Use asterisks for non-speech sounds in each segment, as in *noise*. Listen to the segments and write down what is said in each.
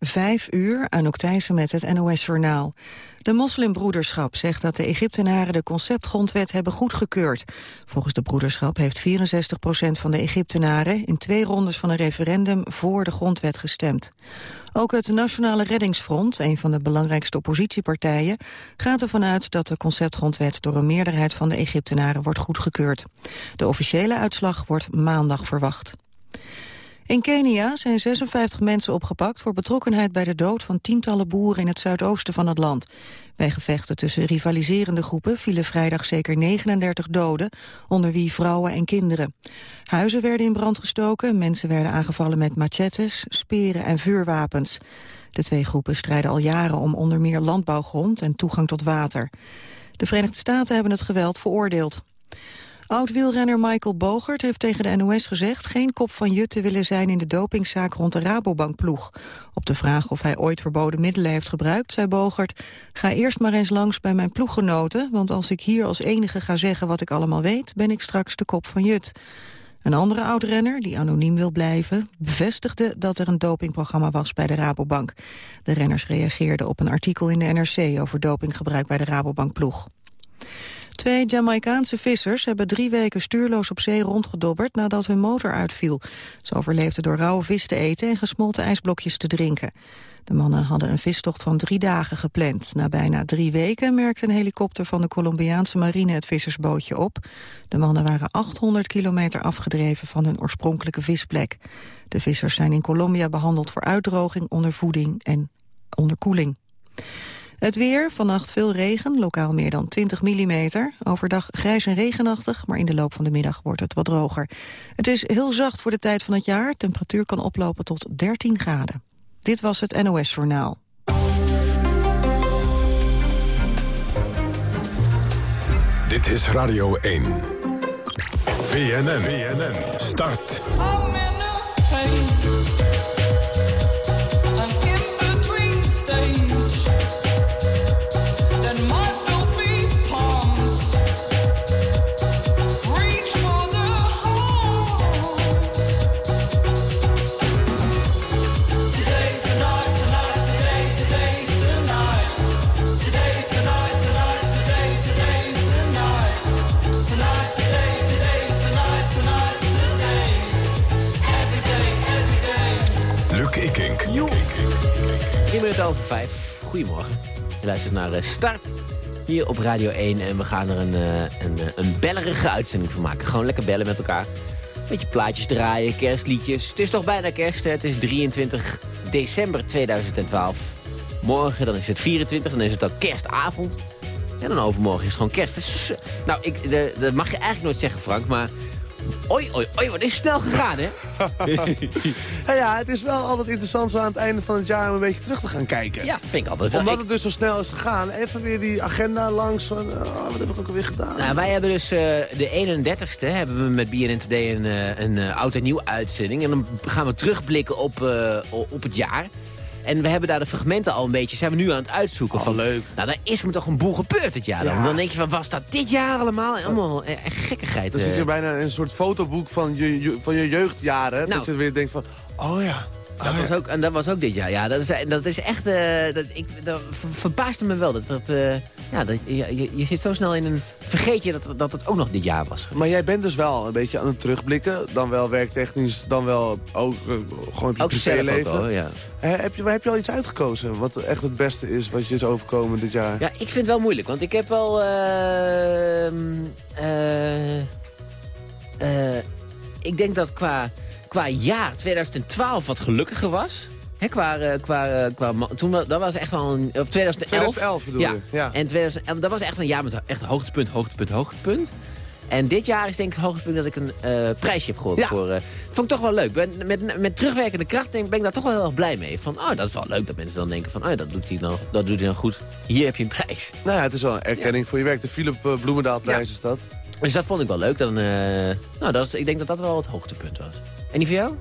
Vijf uur, Anouk Thijssen met het NOS-journaal. De moslimbroederschap zegt dat de Egyptenaren de conceptgrondwet hebben goedgekeurd. Volgens de broederschap heeft 64 procent van de Egyptenaren... in twee rondes van een referendum voor de grondwet gestemd. Ook het Nationale Reddingsfront, een van de belangrijkste oppositiepartijen... gaat ervan uit dat de conceptgrondwet door een meerderheid van de Egyptenaren wordt goedgekeurd. De officiële uitslag wordt maandag verwacht. In Kenia zijn 56 mensen opgepakt voor betrokkenheid bij de dood van tientallen boeren in het zuidoosten van het land. Bij gevechten tussen rivaliserende groepen vielen vrijdag zeker 39 doden, onder wie vrouwen en kinderen. Huizen werden in brand gestoken, mensen werden aangevallen met machetes, speren en vuurwapens. De twee groepen strijden al jaren om onder meer landbouwgrond en toegang tot water. De Verenigde Staten hebben het geweld veroordeeld. Oud-wielrenner Michael Bogert heeft tegen de NOS gezegd... geen kop van jut te willen zijn in de dopingzaak rond de Rabobankploeg. Op de vraag of hij ooit verboden middelen heeft gebruikt, zei Bogert... ga eerst maar eens langs bij mijn ploeggenoten... want als ik hier als enige ga zeggen wat ik allemaal weet... ben ik straks de kop van jut. Een andere oud-renner, die anoniem wil blijven, bevestigde dat er een dopingprogramma was bij de Rabobank. De renners reageerden op een artikel in de NRC over dopinggebruik bij de Rabobankploeg. Twee Jamaicaanse vissers hebben drie weken stuurloos op zee rondgedobberd nadat hun motor uitviel. Ze overleefden door rauwe vis te eten en gesmolten ijsblokjes te drinken. De mannen hadden een vistocht van drie dagen gepland. Na bijna drie weken merkte een helikopter van de Colombiaanse marine het vissersbootje op. De mannen waren 800 kilometer afgedreven van hun oorspronkelijke visplek. De vissers zijn in Colombia behandeld voor uitdroging, ondervoeding en onderkoeling. Het weer, vannacht veel regen, lokaal meer dan 20 mm. Overdag grijs en regenachtig, maar in de loop van de middag wordt het wat droger. Het is heel zacht voor de tijd van het jaar. Temperatuur kan oplopen tot 13 graden. Dit was het NOS Journaal. Dit is Radio 1. BNN, BNN, start. Minuten over vijf. Goedemorgen. Je luistert naar eh, Start hier op Radio 1. En we gaan er een, eh, een, eh, een bellerige uitzending van maken. Gewoon lekker bellen met elkaar. Beetje plaatjes draaien, kerstliedjes. Het is toch bijna kerst, hè? Het is 23 december 2012. Morgen dan is het 24, dan is het al kerstavond. En dan overmorgen is het gewoon kerst. nou, ik, dat mag je eigenlijk nooit zeggen, Frank, maar Oi, oi, oi, wat is snel gegaan, hè? ja, *laughs* ja, het is wel altijd interessant zo aan het einde van het jaar om een beetje terug te gaan kijken. Ja, vind ik altijd wel. Omdat het dus zo snel is gegaan. Even weer die agenda langs van, oh, wat heb ik ook alweer gedaan? Nou, wij hebben dus uh, de 31ste hebben we met BNN Today een, uh, een uh, oud en nieuw uitzending. En dan gaan we terugblikken op, op het jaar. En we hebben daar de fragmenten al een beetje, zijn we nu aan het uitzoeken. Oh, van, leuk. Nou, dan is me toch een boel gebeurd dit jaar dan. Dan denk je van, was dat dit jaar allemaal? Allemaal echt gekkigheid. Dan zit je bijna een soort fotoboek van je, van je jeugdjaren. Nou, dat je weer denkt van, oh ja. Dat was ook, en dat was ook dit jaar. Ja, dat is, dat is echt... Uh, dat, ik, dat verbaasde me wel. Dat, dat, uh, ja, dat, je, je zit zo snel in een... Vergeet je dat, dat het ook nog dit jaar was. Maar jij bent dus wel een beetje aan het terugblikken. Dan wel werktechnisch, dan wel ook uh, gewoon op je privéleven. ja. heb, je, heb je al iets uitgekozen? Wat echt het beste is wat je is overkomen dit jaar? Ja, ik vind het wel moeilijk. Want ik heb wel... Ehm, ik denk dat qua qua jaar 2012 wat gelukkiger was. He, qua, eh, qua, eh, qua, toen, dat was echt al een... Of 2011. 2011 bedoel ja. je? Ja. En 2011, dat was echt een jaar met echt hoogtepunt, hoogtepunt, hoogtepunt. En dit jaar is denk ik het hoogtepunt dat ik een uh, prijsje heb gehoord. Ja. Voor, uh, vond ik toch wel leuk. Ben, met, met terugwerkende kracht ben ik daar toch wel heel erg blij mee. Van, oh, dat is wel leuk dat mensen dan denken van, oh, dat doet hij dan, dat doet hij dan goed. Hier heb je een prijs. Nou ja, het is wel een erkenning voor je werk. De Philip uh, Bloemendaalprijs is dat. Dus dat vond ik wel leuk. Dan, nou, dat is, ik denk dat dat wel het hoogtepunt was. En die voor jou?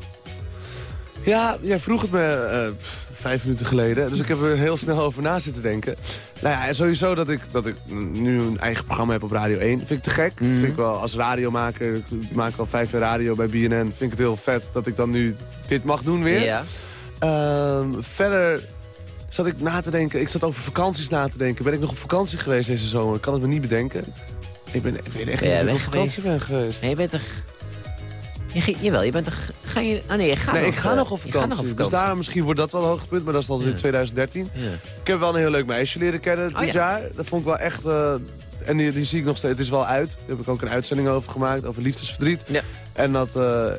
Ja, jij vroeg het me uh, vijf minuten geleden. Dus ik heb er heel snel over na zitten denken. Nou ja, sowieso dat ik, dat ik nu een eigen programma heb op Radio 1. Vind ik te gek. Mm vind ik wel als radiomaker. Ik maak al vijf jaar radio bij BNN. Vind ik het heel vet dat ik dan nu dit mag doen weer. Ja. Ehm, verder zat ik na te denken, ik zat over vakanties na te denken. Ben ik nog op vakantie geweest deze zomer? Ik kan het me niet bedenken. Ik ben, ik weet echt Ben niet jij of ik weg op vakantie geweest? ben geweest. Nee, je bent toch... Je ging, jawel, je bent toch... Ga je... Ah nee, je gaat Nee, nog, ik ga eh, nog op vakantie. nog op Dus daar misschien wordt dat wel een hoogtepunt, maar dat is dan weer Ja. 2013. Ja. Ik heb wel een heel leuk meisje leren kennen Oh, dit ja. jaar. Dat vond ik wel echt... eh, en die, die zie ik nog steeds. Het is wel uit. Daar heb ik ook een uitzending over gemaakt. Over liefdesverdriet. Ja. En dat... eh,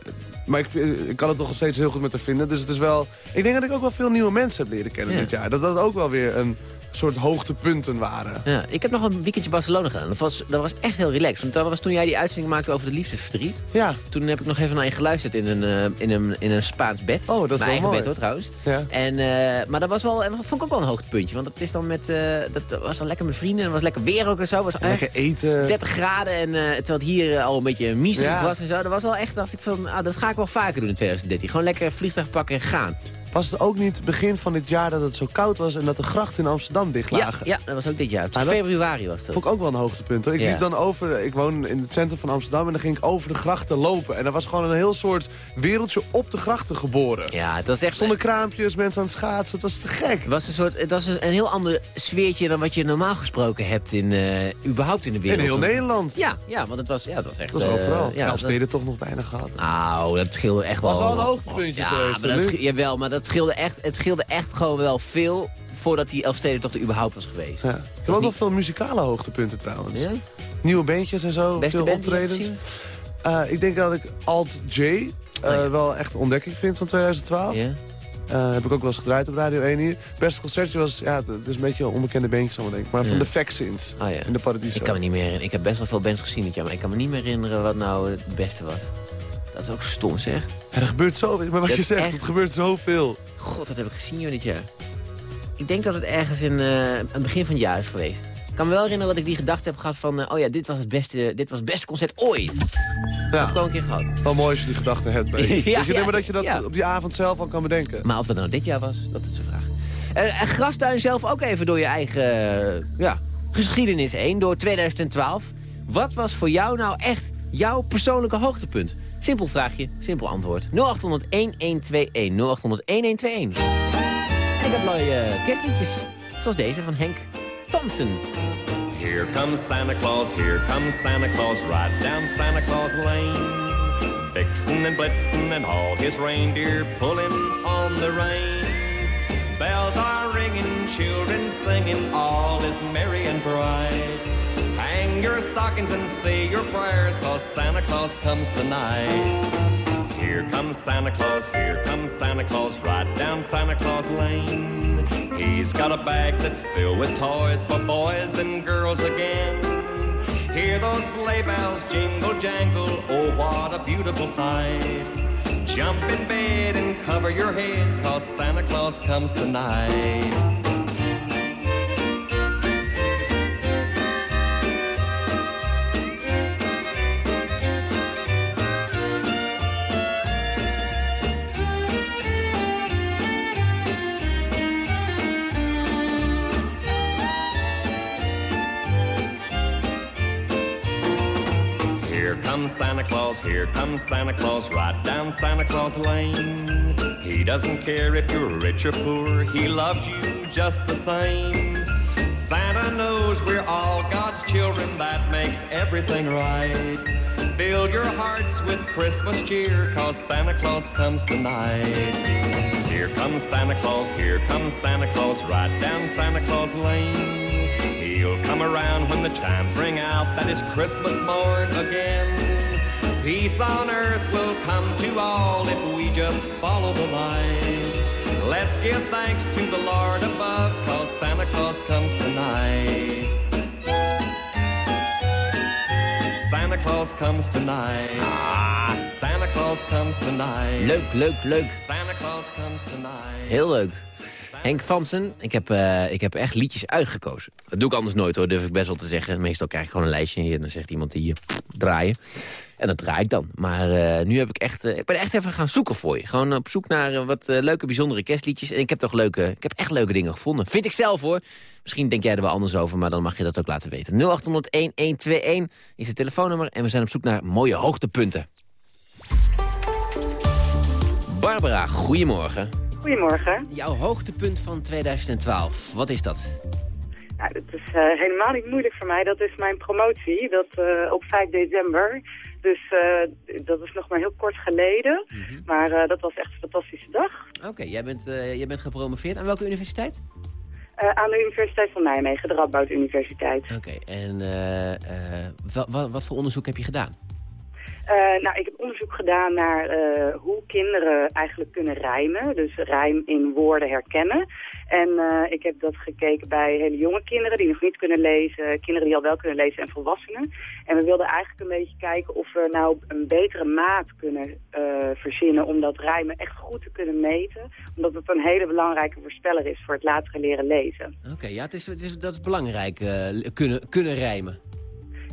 maar ik, ik kan het nog steeds heel goed met haar vinden. Dus het is wel... Ik denk dat ik ook wel veel nieuwe mensen heb leren kennen dit jaar. Dat dat ook wel weer een soort hoogtepunten waren. Ja, ik heb nog een weekendje Barcelona gedaan. Dat was, dat was echt heel relaxed. Want dat was toen jij die uitzending maakte over de liefdesverdriet. Ja. Toen heb ik nog even naar je geluisterd in een, eh, in een, in een Spaans bed. Oh, dat is Mijn eigen mooi. bed hoor, trouwens. Ja. En, eh, maar dat was wel, en dat vond ik ook wel een hoogtepuntje. Want dat is dan met, eh, dat was dan lekker met vrienden. En het was lekker weer ook en zo. Was Lekker eten. 30 graden. En terwijl het hier al een beetje miserig Ja. was en zo. Dat was wel echt, dacht ik van, ah, dat ga ik wel vaker doen in 2013. Gewoon lekker vliegtuig pakken en gaan. Was het ook niet begin van dit jaar dat het zo koud was... en dat de grachten in Amsterdam dicht Ja, lagen? ja, dat was ook dit jaar. Was Ah, dat- februari was dat. vond ik ook wel een hoogtepunt. Hoor. Ik Ja. liep dan over, ik woon in het centrum van Amsterdam... en dan ging ik over de grachten lopen. En er was gewoon een heel soort wereldje op de grachten geboren. Ja, het was echt... Zonder kraampjes, mensen aan het schaatsen. Het was te gek. Het was een, soort, het was een, een heel ander sfeertje dan wat je normaal gesproken hebt in, eh, überhaupt in de wereld. In heel Nederland. Ja, ja, want het was, ja, het was echt... Dat was eh, overal. ja, Ja, dat- steden toch nog bijna gehad. Nou, dat scheelde echt Was wel... wel een hoogtepuntje ja, geweest, Maar dat jawel, maar dat scheelde echt, het scheelde echt gewoon wel veel... voordat die Elfstedentocht er überhaupt was geweest. Ja. Ik heb ook niet- nog veel muzikale hoogtepunten trouwens. Ja? Nieuwe bandjes en zo, Beste veel band optredens. Eh, ik denk dat ik Alt J eh, Oh, ja. wel echt een ontdekking vind van 2012. Ja? Eh, heb ik ook wel eens gedraaid op Radio 1 hier. Het beste concertje was, ja, het is een beetje een onbekende bandjes allemaal denk ik. Maar van de Vaccines Oh, ja. in de Paradiso. Ik kan me niet meer herinneren. Ik heb best wel veel bands gezien dit jaar, maar ik kan me niet meer herinneren wat nou het beste was. Dat is ook stom, zeg. Ja, er gebeurt zoveel. Maar wat Dat je zegt, echt- het gebeurt zoveel. God, wat heb ik gezien joh, dit jaar. Ik denk dat het ergens in eh, het begin van het jaar is geweest. Ik kan me wel herinneren dat ik die gedachte heb gehad van... eh, oh ja, dit was het beste, dit was het beste concert ooit. Dat heb Ja, ik wel een keer gehad. wel mooi als je die gedachten hebt. *laughs* Ja, dat je, ja, maar dat je dat ja. op die avond zelf al kan bedenken. Maar of dat nou dit jaar was, dat is de vraag. Eh, en grastuin zelf ook even door je eigen ja, geschiedenis heen, door 2012. Wat was voor jou nou echt jouw persoonlijke hoogtepunt? Simpel vraagje, simpel antwoord. 0800-1121. 0800-1121. En ik heb mooie eh, kerstliedjes, zoals deze van Henk Thompson. Here comes Santa Claus, here comes Santa Claus, right down Santa Claus Lane. Vixen and Blitzen and all his reindeer pulling on the reins. Bells are ringing, children singing, all is merry and bright. Your stockings and say your prayers, cause Santa Claus comes tonight. Here comes Santa Claus, here comes Santa Claus, right down Santa Claus Lane. He's got a bag that's filled with toys for boys and girls again. Hear those sleigh bells jingle jangle, oh what a beautiful sight. Jump in bed and cover your head, cause Santa Claus comes tonight. Santa Claus, here comes Santa Claus, right down Santa Claus Lane. He doesn't care if you're rich or poor, he loves you just the same. Santa knows we're all God's children, that makes everything right. Fill your hearts with Christmas cheer, cause Santa Claus comes tonight. Here comes Santa Claus, here comes Santa Claus, right down Santa Claus Lane. He'll come around when the chimes ring out that is Christmas morn again. Peace on earth will come to all if we just follow the light. Let's give thanks to the Lord above, cause Santa Claus comes tonight. Santa Claus comes tonight. Ah, Santa Claus comes tonight. Leuk, leuk, leuk. Santa Claus comes tonight. Heel leuk. Henk Thompson, ik heb, eh, ik heb echt liedjes uitgekozen. Dat doe ik anders nooit hoor, durf ik best wel te zeggen. Meestal krijg ik gewoon een lijstje en dan zegt iemand hier draaien. En dat draai ik dan. Maar eh, nu heb ik echt, eh, ik ben echt even gaan zoeken voor je. Gewoon op zoek naar wat leuke, bijzondere kerstliedjes. En ik heb toch leuke, ik heb echt leuke dingen gevonden. Vind ik zelf hoor. Misschien denk jij er wel anders over, maar dan mag je dat ook laten weten. 0800-1121 is het telefoonnummer en we zijn op zoek naar mooie hoogtepunten. Barbara, goedemorgen. Goedemorgen. Jouw hoogtepunt van 2012, wat is dat? Nou, dat is uh, helemaal niet moeilijk voor mij. Dat is mijn promotie, dat uh, op 5 december. Dus uh, dat is nog maar heel kort geleden. Mm -hmm. Maar dat was echt een fantastische dag. Oké, okay, jij, bent, jij bent gepromoveerd. Aan welke universiteit? aan de Universiteit van Nijmegen, de Radboud Universiteit. Oké, okay, en wat, wat voor onderzoek heb je gedaan? Uh, nou, ik heb onderzoek gedaan naar uh, hoe kinderen eigenlijk kunnen rijmen. Dus rijm in woorden herkennen. En uh, ik heb dat gekeken bij hele jonge kinderen die nog niet kunnen lezen. Kinderen die al wel kunnen lezen en volwassenen. En we wilden eigenlijk een beetje kijken of we nou een betere maat kunnen verzinnen... om dat rijmen echt goed te kunnen meten. Omdat het een hele belangrijke voorspeller is voor het latere leren lezen. Oké, ja, het is, het is, dat is belangrijk, kunnen, kunnen rijmen.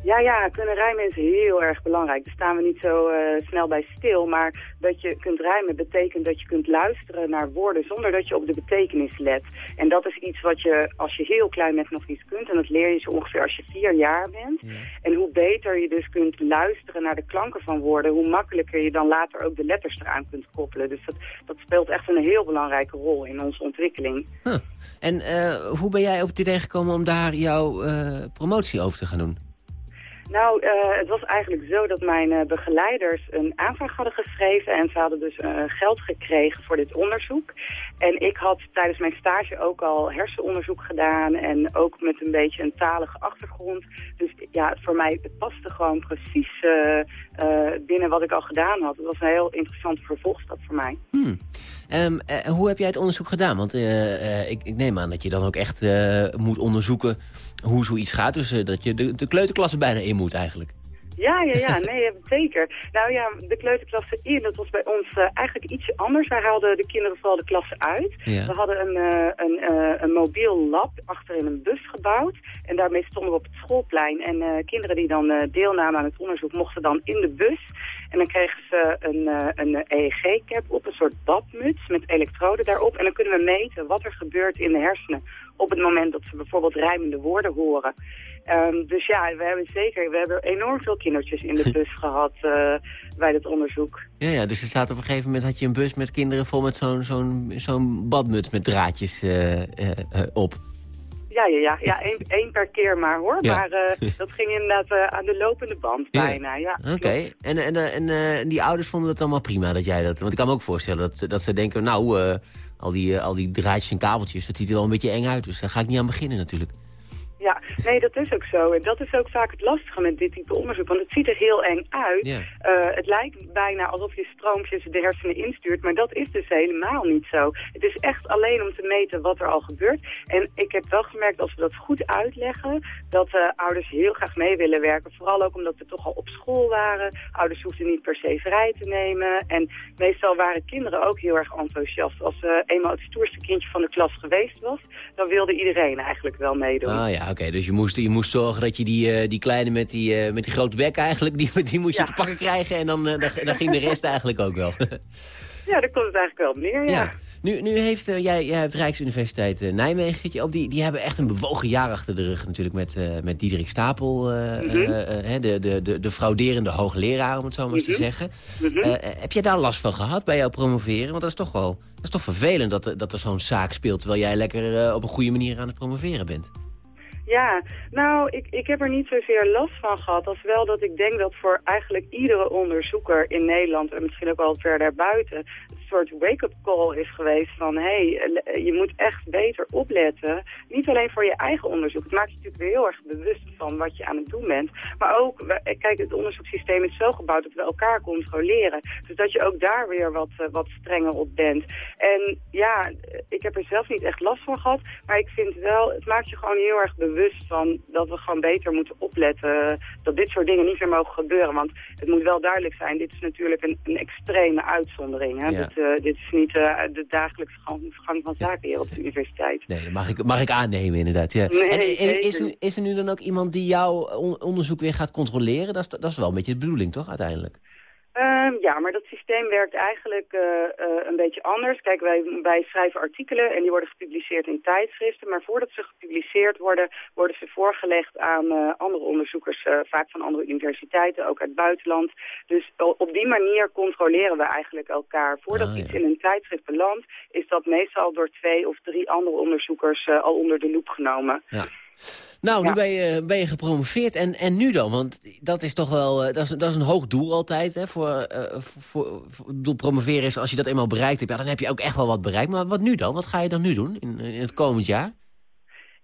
Ja, ja, kunnen rijmen is heel erg belangrijk. Daar staan we niet zo uh, snel bij stil. Maar dat je kunt rijmen betekent dat je kunt luisteren naar woorden zonder dat je op de betekenis let. En dat is iets wat je als je heel klein bent nog niet kunt. En dat leer je zo ongeveer als je vier jaar bent. Ja. En hoe beter je dus kunt luisteren naar de klanken van woorden, hoe makkelijker je dan later ook de letters eraan kunt koppelen. Dus dat, dat speelt echt een heel belangrijke rol in onze ontwikkeling. Huh. En uh, hoe ben jij op het idee gekomen om daar jouw uh, promotie over te gaan doen? Nou, uh, het was eigenlijk zo dat mijn uh, begeleiders een aanvraag hadden geschreven... en ze hadden dus uh, geld gekregen voor dit onderzoek. En ik had tijdens mijn stage ook al hersenonderzoek gedaan... en ook met een beetje een talige achtergrond. Dus ja, voor mij het paste gewoon precies binnen wat ik al gedaan had. Het was een heel interessante vervolgstap voor mij. Hmm. Um, hoe heb jij het onderzoek gedaan? Want ik, ik, neem aan dat je dan ook echt moet onderzoeken hoe zoiets gaat. Dus dat je de, de kleuterklasse bijna in moet eigenlijk. Ja, ja, ja, *laughs* nee, zeker. Nou ja, de kleuterklasse in, dat was bij ons uh, eigenlijk iets anders. Wij haalden de kinderen vooral de klasse uit. Ja. We hadden een, uh, een, uh, een mobiel lab achter in een bus gebouwd. En daarmee stonden we op het schoolplein. En kinderen die dan deelnamen aan het onderzoek mochten dan in de bus. En dan kregen ze een, een EEG-cap op, een soort badmuts met elektroden daarop. En dan kunnen we meten wat er gebeurt in de hersenen op het moment dat ze bijvoorbeeld rijmende woorden horen. Um, dus ja, we hebben zeker, we hebben enorm veel kindertjes in de *laughs* bus gehad uh, bij dit onderzoek. Ja, ja, dus er staat op een gegeven moment had je een bus met kinderen vol met zo'n zo'n zo'n badmuts met draadjes uh, uh, op. Ja, ja, ja, ja één, *laughs* één per keer maar hoor. Ja. Maar *laughs* dat ging inderdaad aan de lopende band bijna. Ja. Oké, okay. en, en, en die ouders vonden het allemaal prima dat jij dat... Want ik kan me ook voorstellen dat, dat ze denken, nou, al, die, al die draadjes en kabeltjes, dat ziet er wel een beetje eng uit. Dus daar ga ik niet aan beginnen natuurlijk. Ja, nee, dat is ook zo. En dat is ook vaak het lastige met dit type onderzoek. Want het ziet er heel eng uit. Yeah. Uh, het lijkt bijna alsof je stroompjes de hersenen instuurt. Maar dat is dus helemaal niet zo. Het is echt alleen om te meten wat er al gebeurt. En ik heb wel gemerkt, als we dat goed uitleggen... dat uh, ouders heel graag mee willen werken. Vooral ook omdat we toch al op school waren. Ouders hoefden niet per se vrij te nemen. En meestal waren kinderen ook heel erg enthousiast. Als uh, eenmaal het stoerste kindje van de klas geweest was... dan wilde iedereen eigenlijk wel meedoen. Ah ja, oké. Dus je moest, je moest zorgen dat je die, uh, die kleine met die, uh, met die grote bek eigenlijk... die, *laughs* die moest je ja. te pakken krijgen en dan, uh, dan, dan, ging de rest eigenlijk ook wel. *laughs* ja, daar komt het eigenlijk wel op neer, ja. ja. Nu, nu heeft jij, jij hebt Rijksuniversiteit Nijmegen, zit je op, die, die hebben echt een bewogen jaar achter de rug natuurlijk met, met Diederik Stapel. Mm -hmm. de, de, de, de frauderende hoogleraar, om het zo maar eens mm -hmm. te zeggen. Mm -hmm. heb jij daar last van gehad bij jouw promoveren? Want dat is toch wel dat is toch vervelend dat, dat er zo'n zaak speelt... terwijl jij lekker op een goede manier aan het promoveren bent. Ja, nou, ik, ik heb er niet zozeer last van gehad. Als wel dat ik denk dat voor eigenlijk iedere onderzoeker in Nederland... en misschien ook wel verder buiten soort wake-up call is geweest van... hé, hey, je moet echt beter opletten. Niet alleen voor je eigen onderzoek. Het maakt je natuurlijk weer heel erg bewust van wat je aan het doen bent. Maar ook, kijk, het onderzoekssysteem is zo gebouwd dat we elkaar controleren. Dus dat je ook daar weer wat, uh, wat strenger op bent. En ja, ik heb er zelf niet echt last van gehad. Maar ik vind wel, het maakt je gewoon heel erg bewust van... dat we gewoon beter moeten opletten. Dat dit soort dingen niet meer mogen gebeuren. Want het moet wel duidelijk zijn, dit is natuurlijk een, een extreme uitzondering. Hè? Ja. Uh, dit is niet uh, de dagelijkse gang, gang van zaken hier op de universiteit. Nee, dat mag ik, mag ik aannemen inderdaad. Ja. Nee, en is, er, is er nu dan ook iemand die jouw onderzoek weer gaat controleren? Dat is, dat is wel een beetje de bedoeling, toch, uiteindelijk? Ehm, ja, maar dat systeem werkt eigenlijk eh, eh, een beetje anders. Kijk, wij, wij schrijven artikelen en die worden gepubliceerd in tijdschriften. Maar voordat ze gepubliceerd worden, worden ze voorgelegd aan eh, andere onderzoekers, vaak van andere universiteiten, ook uit het buitenland. Dus op die manier controleren we eigenlijk elkaar. Voordat ah, iets in een tijdschrift belandt, is dat meestal door twee of drie andere onderzoekers al onder de loep genomen. Ja. Nou, nu ben je, ben je gepromoveerd. En, en nu dan? Want dat is toch wel eh, dat is, dat is een hoog doel altijd. Hè, voor, uh, voor, voor, promoveren is als je dat eenmaal bereikt hebt. Ja, dan heb je ook echt wel wat bereikt. Maar wat nu dan? Wat ga je dan nu doen in, in het komend jaar?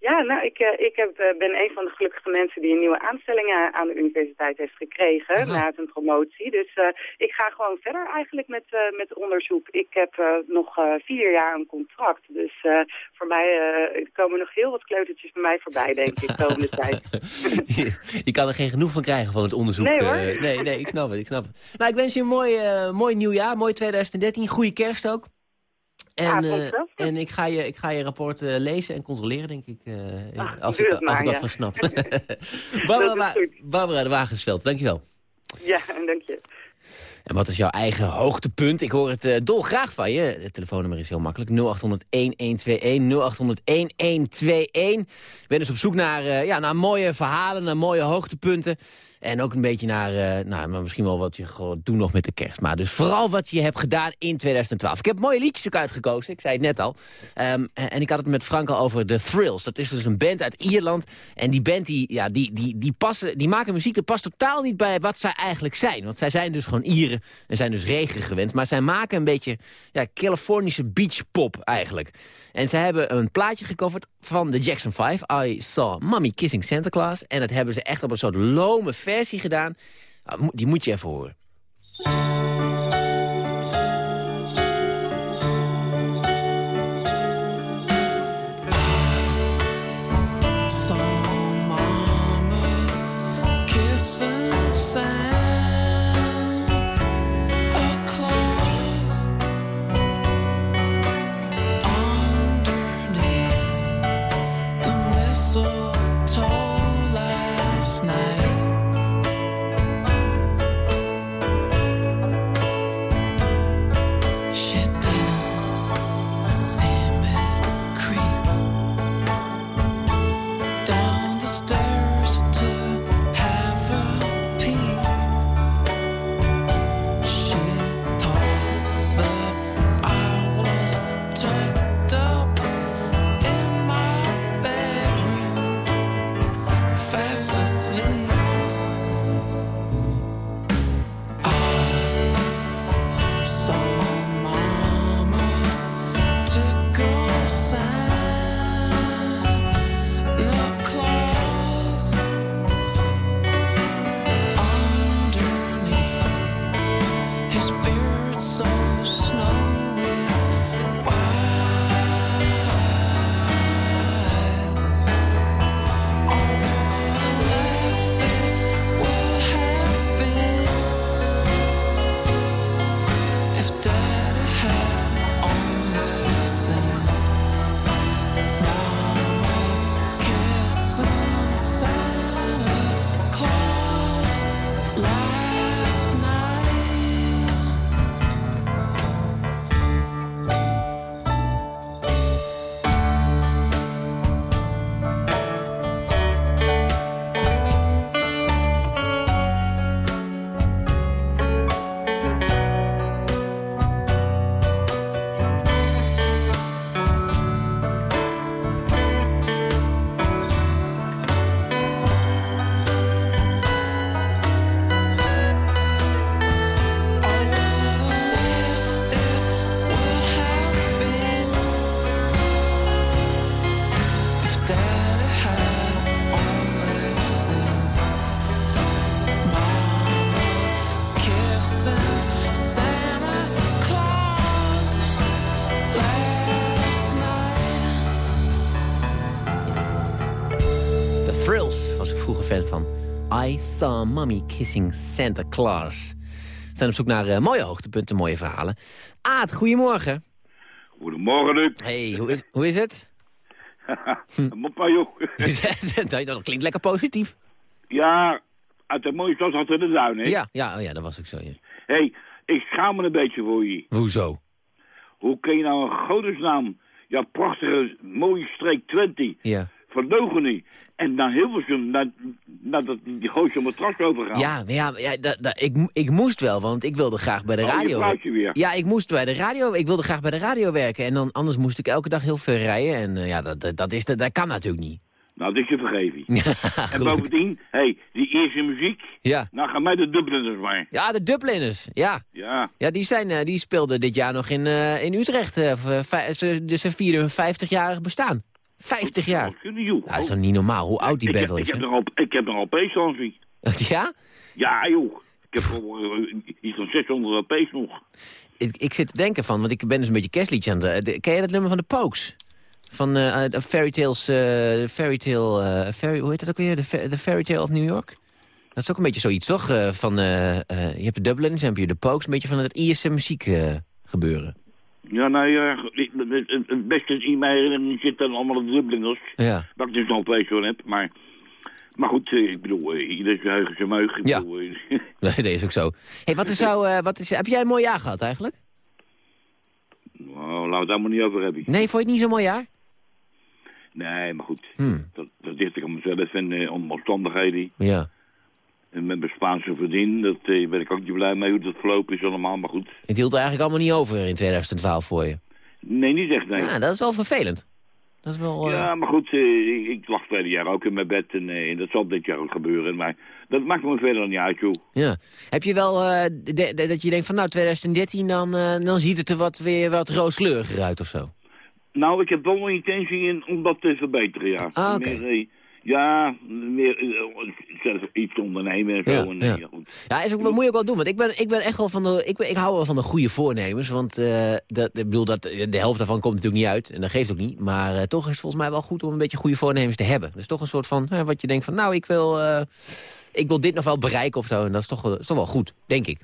Ja, nou, ik, uh, ik heb, uh, ben een van de gelukkige mensen die een nieuwe aanstelling aan de universiteit heeft gekregen Aha. na zijn promotie. Dus uh, ik ga gewoon verder eigenlijk met, met onderzoek. Ik heb nog vier jaar een contract. Dus voor mij komen nog heel wat kleutertjes bij mij voorbij, denk ik, de komende *laughs* tijd. je, je, kan er geen genoeg van krijgen van het onderzoek. Nee hoor. nee, nee, ik snap het, ik snap het. Nou, ik wens je een mooi, mooi nieuwjaar, mooi 2013, goede kerst ook. En, uh, en ik, ga je, ik ga je rapport uh, lezen en controleren, denk ik. Uh, ah, als, ik maar, als ik wat van snap. *laughs* *laughs* Barbara, Barbara de Wagensveld, dankjewel. Ja, dank je. En wat is jouw eigen hoogtepunt? Ik hoor het uh, dolgraag van je. Het telefoonnummer is heel makkelijk. 0800-1121, 0800-1121. Ik ben dus op zoek naar, ja, naar mooie verhalen, naar mooie hoogtepunten. En ook een beetje naar, uh, nou, maar misschien wel wat je gewoon doet nog met de kerst. Maar dus vooral wat je hebt gedaan in 2012. Ik heb mooie liedjes ook uitgekozen, ik zei het net al. Um, en ik had het met Frank al over The Thrills. Dat is dus een band uit Ierland. En die band die, ja, die, die, die, passen, die maken muziek dat past totaal niet bij wat zij eigenlijk zijn. Want zij zijn dus gewoon Ieren en zijn dus regen gewend. Maar zij maken een beetje ja, Californische beachpop eigenlijk. En ze hebben een plaatje gecoverd van de Jackson 5. I Saw Mommy Kissing Santa Claus. En dat hebben ze echt op een soort lome versie gedaan. Ah, die moet je even horen. Saw Mommy Kissing Santa Claus. We zijn op zoek naar uh, mooie hoogtepunten, mooie verhalen. Aad, goedemorgen. Goedemorgen, Luc. Hey, hoe is, hoe is het? *laughs* Moppa, joh. *laughs* dat klinkt lekker positief. Ja, uit de mooie stad had de duin, hè? Ja, ja, oh ja, dat was ik zo, ja. Hé, hey, ik schaam me een beetje voor je. Hoezo? Hoe kun je nou een godesnaam, ja, prachtige, mooie streek Twente, Ja. Verdogen niet. En naar Hilversum, naar, naar dat, die gootje matras overgaan. Ja, maar ja, ja da, da, ik, ik moest wel, want ik wilde graag bij de Oh, je radio. fluitje weer. Ja, ik moest bij de radio. Ik wilde graag bij de radio werken. En dan, anders moest ik elke dag heel veel rijden. En eh, ja, dat, dat, dat, is, dat, dat kan natuurlijk niet. Nou, dat is je vergeving. *laughs* en bovendien, hé, hey, die eerste muziek, Ja. nou gaan mij de Dubliners maar. ja, de Dubliners. Ja. Ja, Ja, die, zijn, eh, die speelden dit jaar nog in, eh, in Utrecht. ze, dus ze vieren hun 50-jarig bestaan. 50 jaar. Ja, dat is toch niet normaal hoe oud die ik, heb, battle ik, is, heb hè? er al, ik heb er al P's van zie. *laughs* Ja? Ja, joh. Ik heb eh, iets van 600 P's nog. Ik, ik zit te denken van, want ik ben dus een beetje kerstliedje aan het... de- Ken je dat nummer van de Pokes? Van eh, de Fairy Tales... eh, fairy Tale... eh, fairy, hoe heet dat ook weer? De The Fairy Tale of New York? Dat is ook een beetje zoiets, toch? Eh, van, eh, eh, je hebt de dan heb je de Pokes. Een beetje van het Ierse muziek eh, gebeuren. Ja, nou ja, ik- het- beste in mijn herinnering zit dan allemaal de Dubliners. Ja. Dat ik dus nog P's van heb, maar... Maar goed, eh, ik bedoel, ieder zijn heugen zijn meug. Ja. bedoel, eh, *laughs* Nee, dat is ook zo. Hey, wat is jou, eh, wat is, heb jij een mooi jaar gehad eigenlijk? nou, laten we het daar maar niet over hebben. Nee, vond je het niet zo'n mooi jaar? Nee, maar goed. Hmm. Dat, dat ligt ik aan mezelf en eh, om omstandigheden. Ja. En met mijn Spaanse dat eh, ben ik ook niet blij mee hoe dat verlopen is allemaal, maar goed. Het hield er eigenlijk allemaal niet over in 2012 voor je. Nee, niet echt, nee. Ja, dat is wel vervelend. Dat is wel... eh, Ja, maar goed, eh, ik, lag verleden jaar ook in mijn bed en eh, dat zal dit jaar ook gebeuren. Maar dat maakt me verder niet uit, joh. Ja. Heb je wel de- de- dat je denkt van nou 2013 dan, dan ziet het er wat, weer wat rooskleuriger uit of zo? Nou, ik heb wel een intentie in om dat te verbeteren, ja. Ah, oké. Meer, ja, meer eh, zelf iets ondernemen en zo. Ja, en, eh, ja. ja, goed. Ja, is ook, moet je ook wel doen. Want ik ben, ik ben echt wel van de. Ik, ben, ik hou wel van de goede voornemens. Want eh, dat, ik bedoel, dat, de helft daarvan komt natuurlijk niet uit. En dat geeft ook niet. Maar eh, toch is het volgens mij wel goed om een beetje goede voornemens te hebben. Dus toch een soort van. eh, wat je denkt van. Nou, ik wil, eh, ik wil dit nog wel bereiken of zo. En dat is toch, is toch wel goed, denk ik.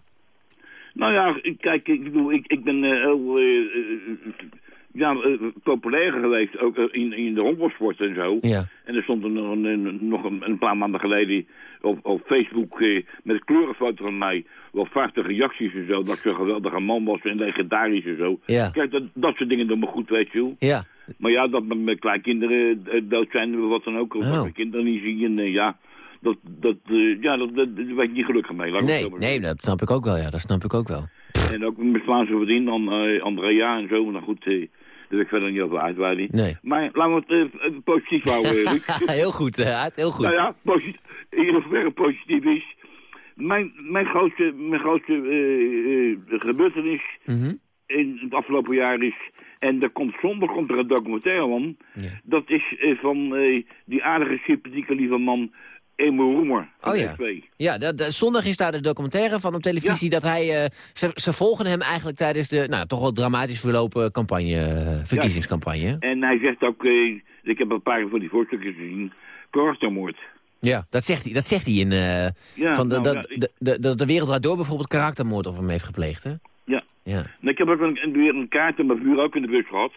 Nou ja, kijk, ik bedoel, ik, ik ben eh, heel eh, eh, ja, eh, populair geweest, ook eh, in, in de honkbalsport en zo. Ja. En er stond er nog een, nog een, een paar maanden geleden op, op Facebook eh, met een kleurenfoto van mij. Wel 50 reacties en zo, dat ik zo'n geweldige man was en legendarisch en zo. Ja. Kijk, dat, dat soort dingen doen me goed, weet je wel. Ja. Maar ja, dat mijn kleinkinderen eh, dood zijn, wat dan ook. Of Oh. dat mijn kinderen niet zien. En, eh, ja, dat, dat, eh, ja dat, dat, daar ben ik niet gelukkig mee. laat Nee, maar nee, dat snap ik ook wel. Ja, dat snap ik ook wel. En ook met Spaanse vriendin, dan, eh, Andrea en zo. Nou goed, eh, daar wil ik verder niet over uitweiden. Nee. Maar laten we het eh, positief houden, *laughs* Luc. *laughs* heel goed, uh, heel goed. Nou ja, posi- in hoeverre positief is. Mijn, mijn grootste, mijn grootste eh, eh, gebeurtenis Mhm. in het afgelopen jaar is... En er komt zondag komt er een documentaire van. Ja. Dat is van die aardige, sympathieke lieve man... Emil Roemer Oh ja. Ja, zondag is daar de documentaire van op televisie dat hij... eh, ze, ze volgen hem eigenlijk tijdens de, nou, toch wel dramatisch verlopen campagne, eh, verkiezingscampagne. En hij zegt ook, eh, ik heb een paar van die voorstukjes gezien... Karaktermoord. Ja, dat zegt hij, dat zegt hij in... Ja, van de, nou, dat, ja, de, de, de, de Wereld Door bijvoorbeeld karaktermoord op hem heeft gepleegd, hè? Ja. En ik heb ook een, weer een kaart in mijn vuur ook in de bus gehad.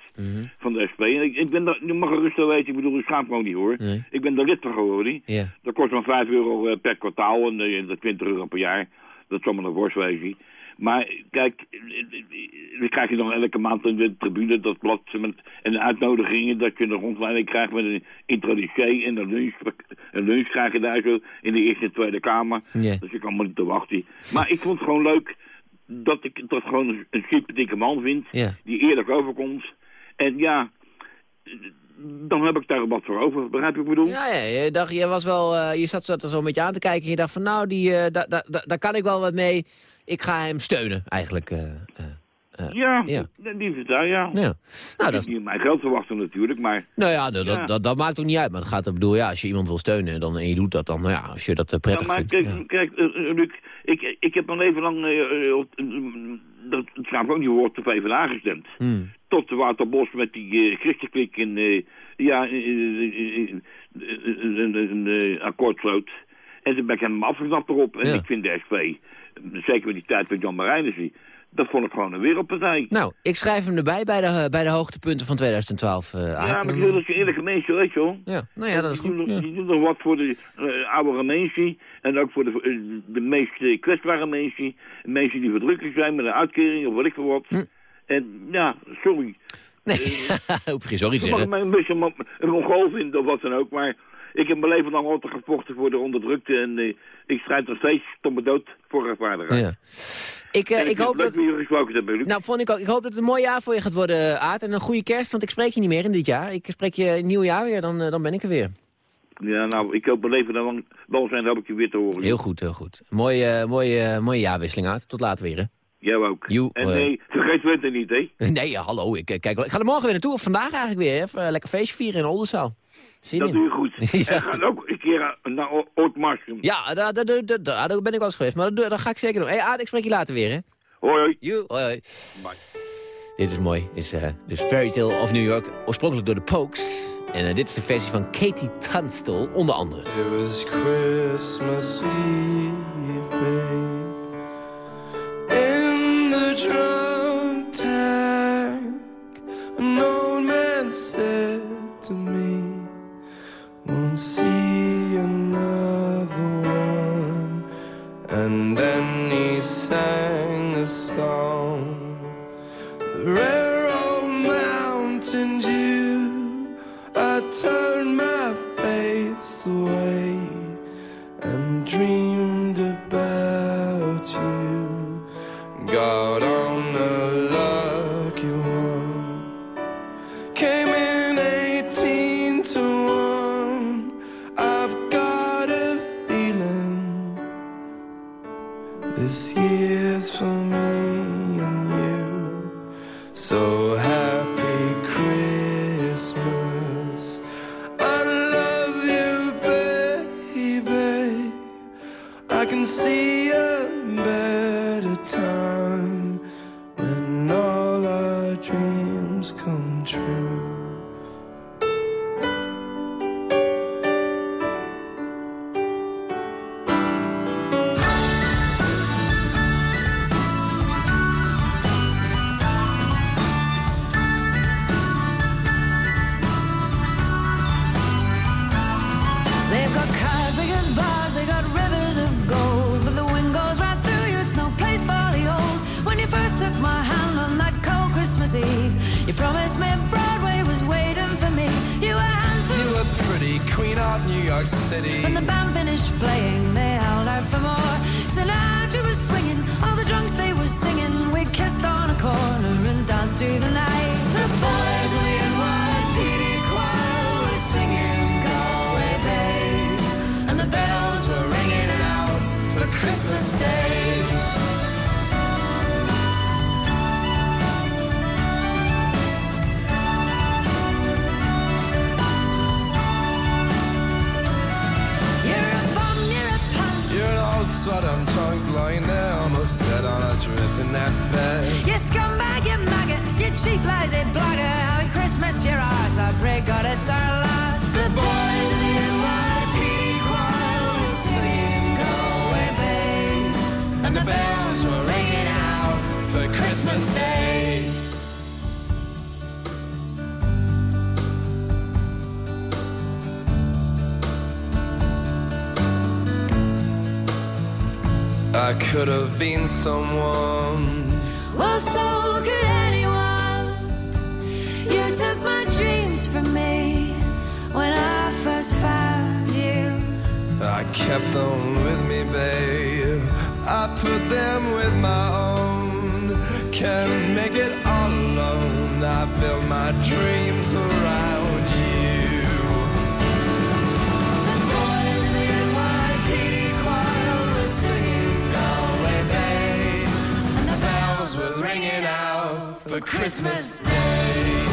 Van de SP. En ik, ik ben daar, je mag wel weten, ik bedoel, ik schaam me ook niet hoor. Nee. Ik ben daar lid geworden. Ja. Dat kost maar 5 euro eh, per kwartaal en eh, dat 20 euro per jaar. Dat zal maar een worst wezen. Maar kijk, dan krijg je dan elke maand in de tribune dat blad met, en de uitnodigingen dat je een rondleiding krijgt met een introductie en een lunch. Een lunch krijg je daar zo in de Eerste en Tweede Kamer. Dus ik kan maar niet te wachten. Maar ik vond het gewoon leuk dat ik dat gewoon een, een sympathieke man vind. Ja. Die eerlijk overkomt. En ja, dan heb ik daar wat voor over. Begrijp je wat ik bedoel? Ja, ja, je, dacht, je, was wel, eh, je zat, zat er zo een beetje aan te kijken en je dacht van nou, die, eh, da- da- da- daar kan ik wel wat mee. Ik ga hem steunen, eigenlijk. eh. Ja, Ja. die daar, ja. ja. Nou, Nou, dat, is- niet mijn geld verwachten natuurlijk, maar nou ja, dat, Ja. Dat, dat, dat maakt ook niet uit. Maar het gaat, ik bedoel, ja, als je iemand wil steunen dan, en je doet dat dan, nou ja, als je dat eh, Ja, prettig maar vindt. kijk, ja. kijk Luc, ik, ik heb mijn leven lang, eh, op- eh, dat het gaat ook niet woord de PvdA gestemd. Hmm. Tot de Waterbos met die eh christenklik in, ja, een akkoord sloot. En toen ben ik hem afgeknapt erop. En Ja. ik vind de SP, zeker met die tijd van Jan Marijnissen, Dat vond ik gewoon een wereldpartij. Nou, ik schrijf hem erbij bij de, bij de hoogtepunten van 2012, uh, Ja, maar ik wil dat je eerlijke mensen, weet je wel. Ja, nou ja, dat is goed. je doet nog wat voor de eh, oudere mensen. En ook voor de, eh, de meest eh, kwetsbare mensen. Mensen die verdrukkelijk zijn met een uitkering of wat ik veel wat. Hm. En ja, sorry. Nee, *laughs* hoef je geen sorry te mag zeggen. mij een beetje een mongool vinden of wat dan ook. Maar ik heb mijn leven lang altijd gevochten voor de onderdrukte. En eh, ik strijd nog steeds tot mijn dood voor rechtvaardigheid. Ja. Ik, eh, ik vind hoop leuk dat... jullie gesproken. Nou, vond ik ook. Ik hoop dat het een mooi jaar voor je gaat worden, Aad. En een goede kerst, want ik spreek je niet meer in dit jaar. Ik spreek je nieuwe jaar weer, dan, eh, dan ben ik er weer. Ja, nou, ik hoop mijn leven lang wel zijn, dan hoop ik je weer te horen. Heel goed, heel goed. Mooie, eh, mooie, mooie jaarwisseling, Aad. Tot later weer, hè? Jij ook. Joe, en nee, vergeet Twente niet, hè? *laughs* Nee, ja, hallo. Ik, kijk, ik ga er morgen weer naartoe, of vandaag eigenlijk weer. Even lekker feestje vieren in Oldenzaal. Zin Dat in. doe je goed. *laughs* Ja. En ga ook een keer eh, naar O- Oud-Marsum. Ja, daar, daar, daar, daar, ben ik wel eens geweest. Maar dat, doe- dat ga ik zeker doen. Hé, hey, Aad, ik spreek je later weer, hè? Hoi, hoi. Joe, hoi, hoi. Bye. Dit is mooi. Dit is eh, dus Fairy Tale of New York. Oorspronkelijk door de Pokes. En eh, dit is de versie van Katie Tunstall, onder andere. It was Christmas Eve, babe. In the drunk tank, an old man said to me, Won't see another one. And then he sang a song. The rare old mountain dew. I turned my face away and dreamed about you. Got and the bells were ringing out for Christmas Day. I could have been someone. Well, so could anyone. You took my dreams from me when I first found you. I kept them with me, babe. I put them with my own. Can't make it all alone. I build my dreams around you. The boys in the NYPD choir were singing Galway Bay, and the bells were ringing out for Christmas Day.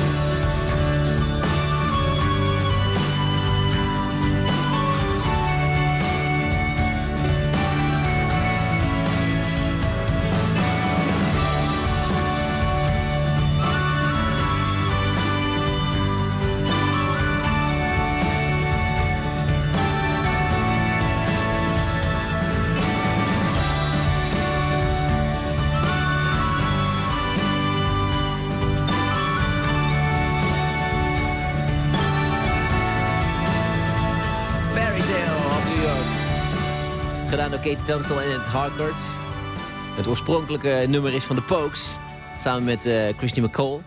Katie Tunstall en het. Het oorspronkelijke nummer is van de Pokes. Samen met uh, Christy McCall.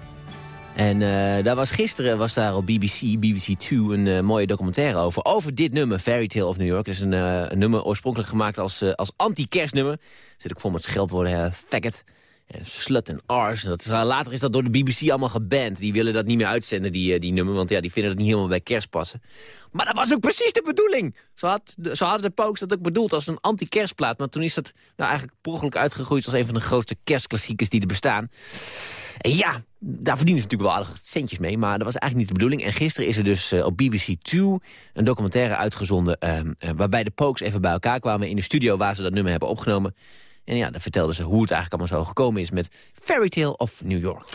En uh, daar was gisteren was daar op BBC, BBC 2, een uh, mooie documentaire over. Over dit nummer, Fairy Tale of New York. Dat is een, uh, nummer oorspronkelijk gemaakt als, als anti-kerstnummer. Zit ook vol met scheldwoorden, faggot. En slut en ars. Dat is, later is dat door de BBC allemaal geband. Die willen dat niet meer uitzenden, die, die nummer. Want ja, die vinden dat niet helemaal bij kerst passen. Maar dat was ook precies de bedoeling. Zo, had, zo hadden de Pokes dat ook bedoeld als een anti-kerstplaat. Maar toen is dat nou, eigenlijk per uitgegroeid... als een van de grootste kerstklassiekers die er bestaan. En ja, daar verdienen ze natuurlijk wel aardig centjes mee. Maar dat was eigenlijk niet de bedoeling. En gisteren is er dus uh, op BBC 2 een documentaire uitgezonden... Uh, waarbij de Pokes even bij elkaar kwamen in de studio... waar ze dat nummer hebben opgenomen. En ja, daar vertelden ze hoe het eigenlijk allemaal zo gekomen is... met Fairy Tale of New York.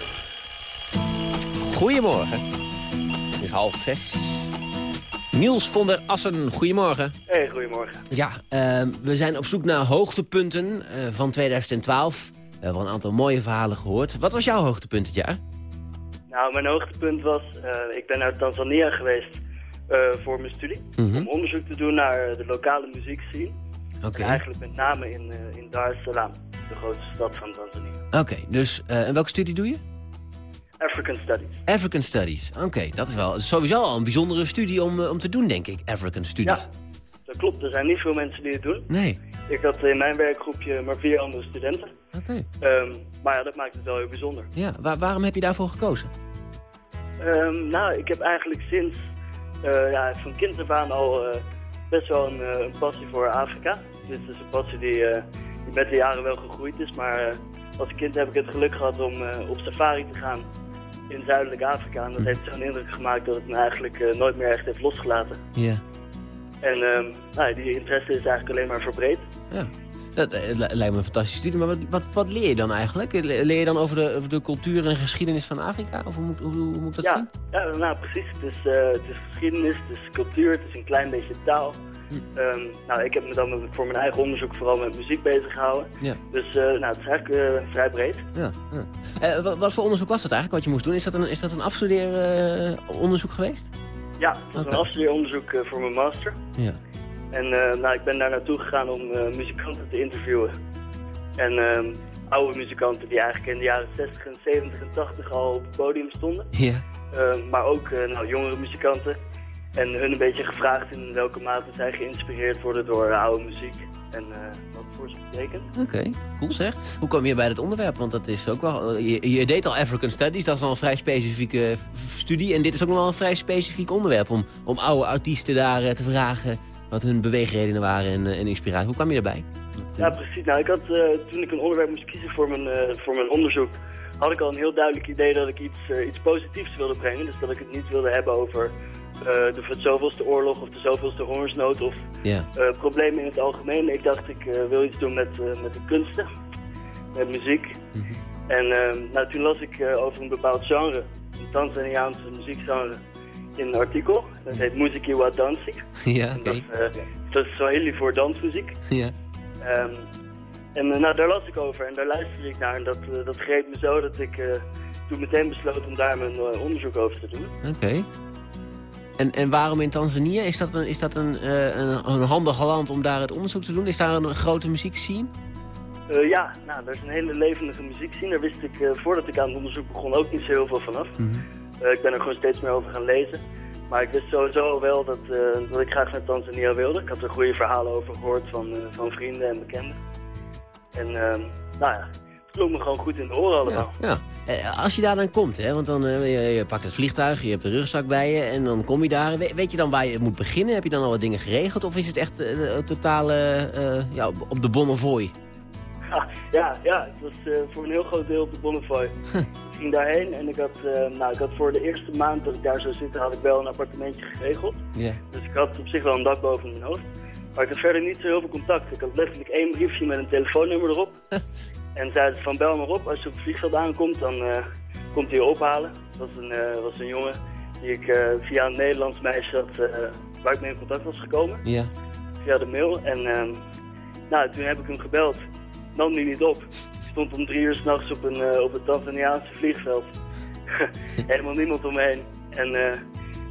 Goedemorgen. Het is half zes. Niels von der Assen, goedemorgen. Hey, goedemorgen. Ja, uh, we zijn op zoek naar hoogtepunten uh, van 2012. We hebben al een aantal mooie verhalen gehoord. Wat was jouw hoogtepunt dit jaar? Nou, mijn hoogtepunt was... Uh, ik ben naar Tanzania geweest uh, voor mijn studie. Mm -hmm. Om onderzoek te doen naar de lokale muziekscene. Okay. En eigenlijk met name in, uh, in Dar es Salaam, de grootste stad van Tanzania. Oké, okay, dus en welke studie doe je? African Studies. African Studies, oké. Okay, dat is wel sowieso al een bijzondere studie om, om te doen, denk ik. African Studies. Ja, dat klopt. Er zijn niet veel mensen die het doen. Nee. Ik had in mijn werkgroepje maar vier andere studenten. Oké. Um, maar ja, dat maakt het wel heel bijzonder. Ja, waar, waarom heb je daarvoor gekozen? Um, nou, ik heb eigenlijk sinds uh, ja, van kind af aan al uh, best wel een, uh, een, passie voor Afrika. Dit is een passie die, die met de jaren wel gegroeid is, maar als kind heb ik het geluk gehad om op safari te gaan in Zuidelijk Afrika. En dat heeft zo'n indruk gemaakt dat het me eigenlijk nooit meer echt heeft losgelaten. Ja. En um, nou, die interesse is eigenlijk alleen maar verbreed. Ja. Dat lijkt me een fantastische studie. Maar wat, wat, wat, leer je dan eigenlijk? Leer je dan over de, over de cultuur en de geschiedenis van Afrika? Of hoe moet, hoe, hoe moet dat ja, zien? Ja, nou precies. Het is, uh, het is geschiedenis, het is cultuur, het is een klein beetje taal. Hm. Um, nou, ik heb me dan voor mijn eigen onderzoek vooral met muziek bezig gehouden. Ja. Dus uh, nou, het is eigenlijk uh, vrij breed. Ja, ja. wat, wat, voor onderzoek was dat eigenlijk, wat je moest doen? Is dat een, is dat een afstudeeronderzoek geweest? Ja, het was okay. een afstudeeronderzoek voor mijn master. Ja. En uh, nou, ik ben daar naartoe gegaan om uh, muzikanten te interviewen. En uh, oude muzikanten die eigenlijk in de jaren 60 en 70 en 80 al op het podium stonden. Ja. maar ook nou, jongere muzikanten. En hun een beetje gevraagd in welke mate zij geïnspireerd worden door oude muziek. En wat het voor ze betekent. Oké, okay, cool zeg. Hoe kwam je bij dat onderwerp? Want dat is ook wel... Je, je, deed al African Studies, dat is al een vrij specifieke studie. En dit is ook nog wel een vrij specifiek onderwerp om, om oude artiesten daar te vragen wat hun beweegredenen waren en, en, inspiratie. Hoe kwam je daarbij? Ja, precies. Nou, ik had, uh, toen ik een onderwerp moest kiezen voor mijn, uh, voor mijn onderzoek, had ik al een heel duidelijk idee dat ik iets, uh, iets positiefs wilde brengen. Dus dat ik het niet wilde hebben over de zoveelste oorlog of de zoveelste hongersnood of yeah. problemen in het algemeen. Ik dacht, ik wil iets doen met, met de kunsten, met muziek. Mm -hmm. En nou, toen las ik over een bepaald genre, een Tanzaniaanse muziekgenre in een artikel. Dat heet Muziki wa Dansi. *laughs* Ja, oké. Okay. Dat, uh, dat is Swahili voor dansmuziek. Ja. Um, en uh, nou, daar las ik over en daar luisterde ik naar. En dat, uh, dat greep me zo dat ik toen meteen besloot om daar mijn onderzoek over te doen. Oké. Okay. En, en waarom in Tanzania? Is dat, een, is dat een, een, een handig land om daar het onderzoek te doen? Is daar een grote muziekscene? Uh, ja, nou, er is een hele levendige muziekscene. Daar wist ik uh, voordat ik aan het onderzoek begon ook niet zo heel veel vanaf. Mm -hmm. Uh, ik ben er gewoon steeds meer over gaan lezen. Maar ik wist sowieso wel dat, dat ik graag naar Tanzania wilde. Ik had er goede verhalen over gehoord van, van vrienden en bekenden. En nou ja, het klonk me gewoon goed in de oren allemaal. Ja, ja. als je daar dan komt, hè, want dan je, je, pakt het vliegtuig, je hebt de rugzak bij je en dan kom je daar. We, weet je dan waar je moet beginnen? Heb je dan al wat dingen geregeld? Of is het echt totale ja, op de Bonnefoy? Ja, ja, het was uh, voor een heel groot deel op de Bonnefoy. ik ging daarheen en ik had, uh, nou, ik had voor de eerste maand dat ik daar zou zitten, had ik wel een appartementje geregeld. Yeah. Dus ik had op zich wel een dak boven mijn hoofd. Maar ik had verder niet zo heel veel contact. Ik had letterlijk één briefje met een telefoonnummer erop. en zeiden van bel maar op, als je op het vliegveld aankomt, dan uh, komt hij je ophalen. Dat was een, was een jongen die ik via een Nederlands meisje had, waar ik mee in contact was gekomen. Via de mail. En nou, toen heb ik hem gebeld nam die niet op. Ik stond om drie uur s'nachts op, een, uh, op het Tanzaniaanse vliegveld. *laughs* Helemaal niemand omheen. En uh,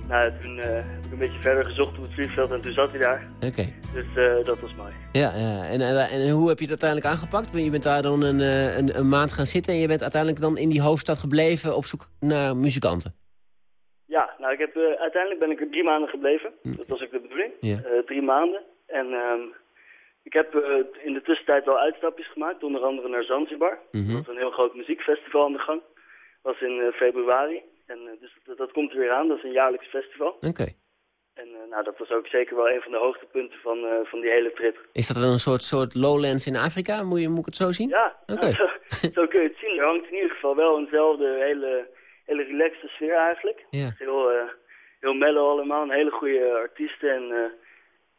nou, toen eh, heb ik een beetje verder gezocht op het vliegveld en toen zat hij daar. Oké. Dus eh, dat was mooi. Ja, ja. En, en, en hoe heb je het uiteindelijk aangepakt? Je bent daar dan een, eh, een, een maand gaan zitten en je bent uiteindelijk dan in die hoofdstad gebleven op zoek naar muzikanten. Ja, nou, ik heb, eh, uiteindelijk ben ik er drie maanden gebleven. Dat was ook de bedoeling. Ja. Eh, drie maanden. En ehm, ik heb eh, in de tussentijd wel uitstapjes gemaakt, onder andere naar Zanzibar. Mhm. Er was een heel groot muziekfestival aan de gang. was in eh, februari. En eh, dus dat, dat komt er weer aan. Dat is een jaarlijks festival. Oké. En nou, dat was ook zeker wel een van de hoogtepunten van, van die hele trip. Is dat dan een soort, soort lowlands in Afrika? Moet, je, moet ik het zo zien? Ja, Oké. nou, *laughs* zo, zo kun je het zien. Er hangt in ieder geval wel eenzelfde hele, hele relaxte sfeer eigenlijk. Ja. Heel, heel mellow allemaal, een hele goede artiesten en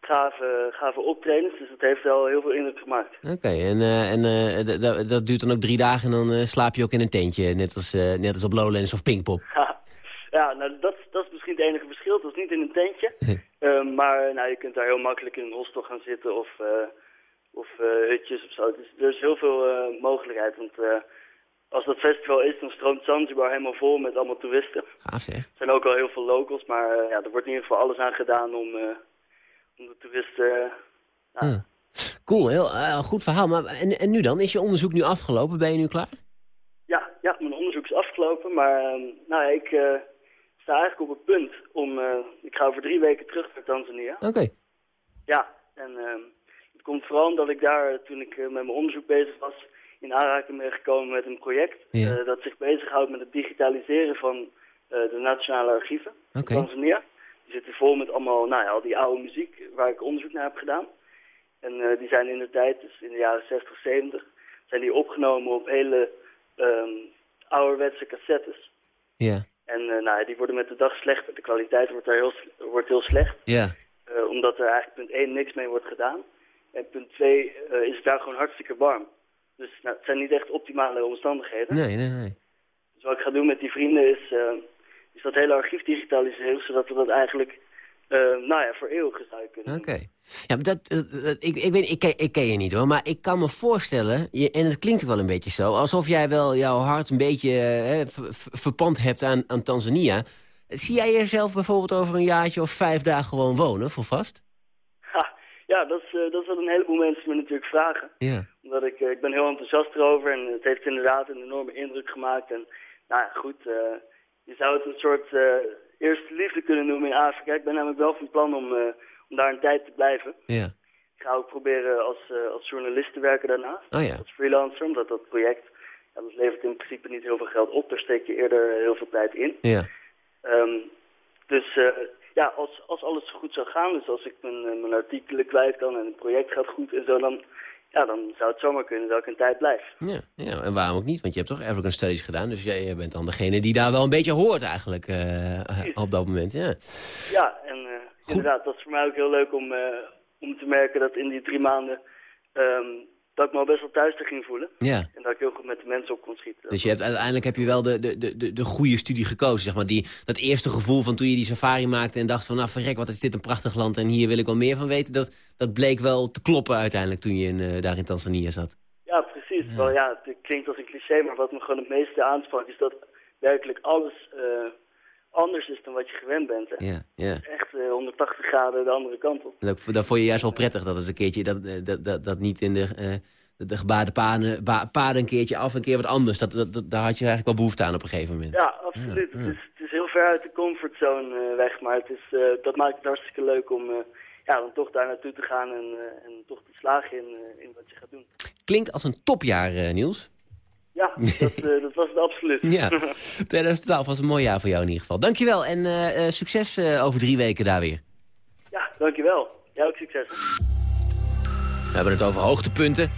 eh, gave, gave optredens. Dus dat heeft wel heel veel indruk gemaakt. Oké, en, eh, en eh, dat duurt dan ook drie dagen en dan eh, slaap je ook in een tentje. Net als, net als op Lowlands of Pinkpop. *laughs* ja, nou, dat, dat is misschien het enige verschil. Het was niet in een tentje. *laughs* Maar nou, je kunt daar heel makkelijk in een hostel gaan zitten of, of hutjes of zo. Dus er is heel veel mogelijkheid. Want als dat festival is, dan stroomt Zanzibar helemaal vol met allemaal toeristen. Gaaf zeg. Er zijn ook al heel veel locals, maar ja, er wordt in ieder geval alles aan gedaan om, om de toeristen... eh, nou, Hm. Cool, heel eh, goed verhaal. Maar, en, en nu dan? Is je onderzoek nu afgelopen? Ben je nu klaar? Ja, ja, mijn onderzoek is afgelopen, maar ehm, nou ik eh, sta eigenlijk op het punt om... ik ga over drie weken terug naar Tanzania. Oké. Ja, en ehm, het komt vooral omdat ik daar, toen ik met mijn onderzoek bezig was, in aanraking ben gekomen met een project Ja. dat zich bezighoudt met het digitaliseren van de nationale archieven Oké. van Tanzania. Die zitten vol met allemaal, nou ja, al die oude muziek waar ik onderzoek naar heb gedaan. En eh, die zijn in de tijd, dus in de jaren 60, 70, zijn die opgenomen op hele ehm, ouderwetse cassettes. Ja. En eh, nou, ja, die worden met de dag slechter. De kwaliteit wordt, daar heel, wordt heel slecht. Ja. Eh, omdat er eigenlijk punt 1 niks mee wordt gedaan. En punt 2 eh, is het daar gewoon hartstikke warm. Dus nou, het zijn niet echt optimale omstandigheden. Nee, nee, nee. Dus wat ik ga doen met die vrienden is, eh, is dat hele archief digitaliseren. Zodat we dat eigenlijk, eh, nou ja, voor eeuwig zou kunnen. Oké. Ja, maar dat, eh, dat- ik, ik, weet, ik, ken, ik ken je niet hoor, maar ik kan me voorstellen, je, en het klinkt ook wel een beetje zo, alsof jij wel jouw hart een beetje eh, ver- ver- verpand hebt aan, aan Tanzania. Zie jij jezelf bijvoorbeeld over een jaartje of vijf dagen gewoon wonen, voor vast? Ha, ja, dat is, eh, dat is wat een heleboel mensen me natuurlijk vragen. Ja. Omdat ik, eh, ik ben heel enthousiast erover en het heeft inderdaad een enorme indruk gemaakt. En nou ja, goed, eh, je zou het een soort eh, eerste liefde kunnen noemen in Afrika. Ik ben namelijk wel van plan om, eh, om daar een tijd te blijven. Ja. Ik ga ook proberen als, eh, als journalist te werken daarnaast. Oh ja. Als freelancer, omdat dat project, ja, dat levert in principe niet heel veel geld op. Daar steek je eerder heel veel tijd in. Ja. Ehm, dus ja, als, als alles goed zou gaan, dus als ik mijn, mijn artikelen kwijt kan en het project gaat goed en zo, dan, ja, dan zou het zomaar kunnen dat ik een tijd blijf. Ja, ja, en waarom ook niet? Want je hebt toch African Studies gedaan, dus jij, bent dan degene die daar wel een beetje hoort eigenlijk eh, op dat moment. Ja. Ja, en eh, inderdaad, dat is voor mij ook heel leuk om, eh, om te merken dat in die drie maanden ehm, dat ik me al best wel thuis te ging voelen. Ja. En dat ik heel goed met de mensen op kon schieten. Dus je hebt, uiteindelijk heb je wel de, de, de, de, de goede studie gekozen, zeg maar. Die, dat eerste gevoel van toen je die safari maakte en dacht van... nou verrek, wat is dit een prachtig land en hier wil ik wel meer van weten. Dat, dat bleek wel te kloppen uiteindelijk toen je in, eh, daar in Tanzania zat. Ja, precies. Wel, ja, het klinkt als een cliché, maar wat me gewoon het meeste aansprak is dat werkelijk alles eh, anders is dan wat je gewend bent. Hè. Ja, ja. Echt eh, 180 graden de andere kant op. En dat, dat vond je juist wel prettig, dat is een keertje... dat, eh, dat, dat, dat niet in de, eh, de, de gebaarde paden, paden een keertje af, een keer wat anders. Dat, dat, dat- daar had je eigenlijk wel behoefte aan op een gegeven moment. Ja, absoluut. Ja, ja. Het, is, het is heel ver uit de comfortzone eh, weg, maar het is, eh, dat maakt het hartstikke leuk om eh, ja, dan toch daar naartoe te gaan en, eh, en toch te slagen in, eh, in wat je gaat doen. Klinkt als een topjaar, eh, Niels. Ja, dat, *laughs* eh, dat was het absoluut. Ja, *laughs* 2012 was een mooi jaar voor jou in ieder geval. Dankjewel en eh, eh, succes over drie weken daar weer. ja, dankjewel. Jij ook succes. We hebben het over hoogtepunten.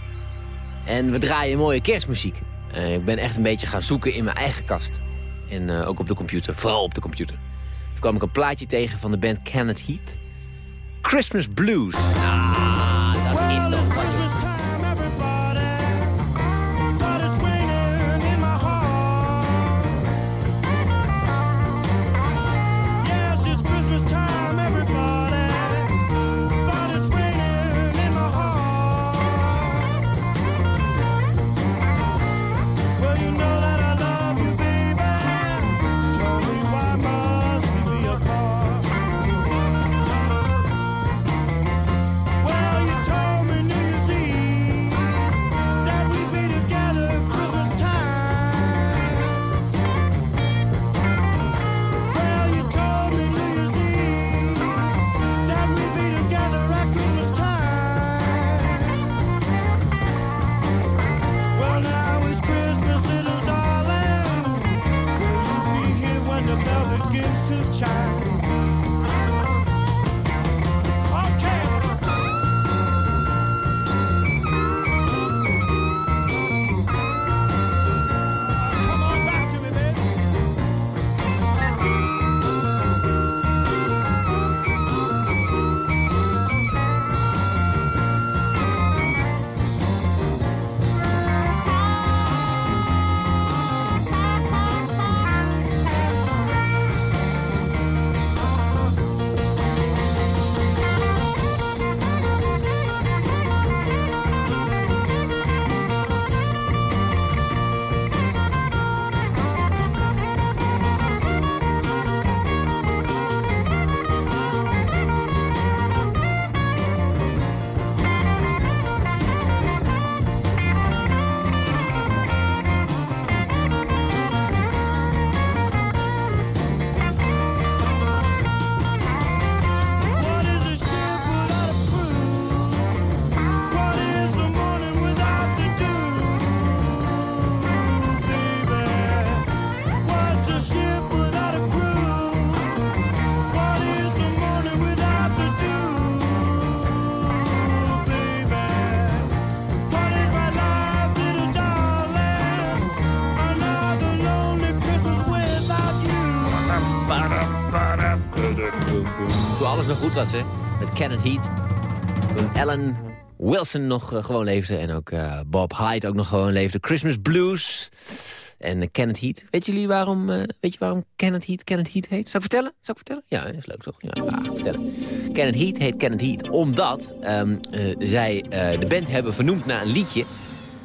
En we draaien mooie kerstmuziek. Ik ben echt een beetje gaan zoeken in mijn eigen kast. En ook op de computer, vooral op de computer. Toen kwam ik een plaatje tegen van de band Kenneth Heat. Christmas Blues. Ah, dat is toch wat nog goed was, hè. Met Kenneth Heat. Toen Ellen Wilson nog eh, gewoon leefde. En ook eh, Bob Hyde ook nog gewoon leefde. Christmas Blues. En eh, Kenneth Heat. Weet jullie waarom, eh, weet je waarom Kenneth Heat Kenneth Heat heet? Zal ik vertellen? Zal ik vertellen? Ja, is leuk toch? Ja, vertellen. Kenneth Heat heet Kenneth Heat omdat ehm, eh, zij de band hebben vernoemd naar een liedje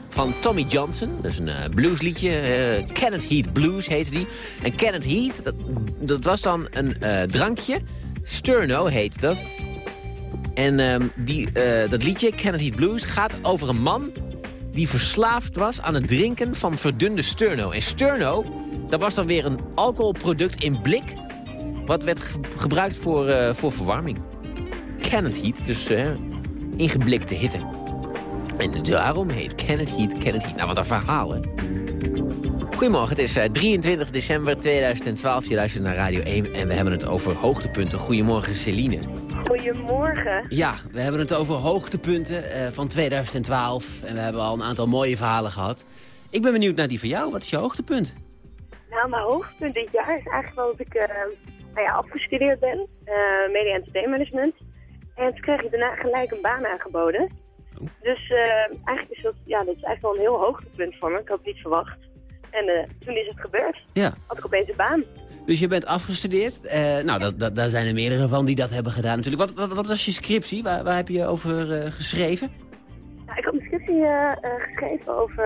van Tommy Johnson. Dat is een bluesliedje. eh, Kenneth Heat Blues heette die. En Kenneth Heat, dat, dat was dan een drankje. Sterno heet dat. En ehm, die, eh, dat liedje, Kenneth Heat Blues, gaat over een man die verslaafd was aan het drinken van verdunde Sterno. En Sterno, dat was dan weer een alcoholproduct in blik... wat werd ge- gebruikt voor, eh, voor verwarming. Kenneth Heat, dus eh, ingeblikte hitte. En daarom heet Kenneth Heat Kenneth Heat. Nou, wat een verhaal, hè? Goedemorgen, het is eh, 23 december 2012. Je luistert naar Radio 1 en we hebben het over hoogtepunten. Goedemorgen, Celine. Goedemorgen. Ja, we hebben het over hoogtepunten eh, van 2012. En we hebben al een aantal mooie verhalen gehad. Ik ben benieuwd naar die van jou. Wat is je hoogtepunt? Nou, mijn hoogtepunt dit jaar is eigenlijk wel dat ik eh, nou ja, afgestudeerd ben. eh media entertainment management. En toen kreeg ik daarna gelijk een baan aangeboden. Dus eh, eigenlijk is dat, ja, dat is eigenlijk wel een heel hoogtepunt voor me. Ik had het niet verwacht. En eh, toen is het gebeurd. Ja. Had ik opeens een baan. Dus je bent afgestudeerd. Eh, nou, dat, dat, daar zijn er meerdere van die dat hebben gedaan natuurlijk. Wat, wat, wat was je scriptie? Waar, waar heb je over eh, geschreven? Nou, ik had een scriptie geschreven over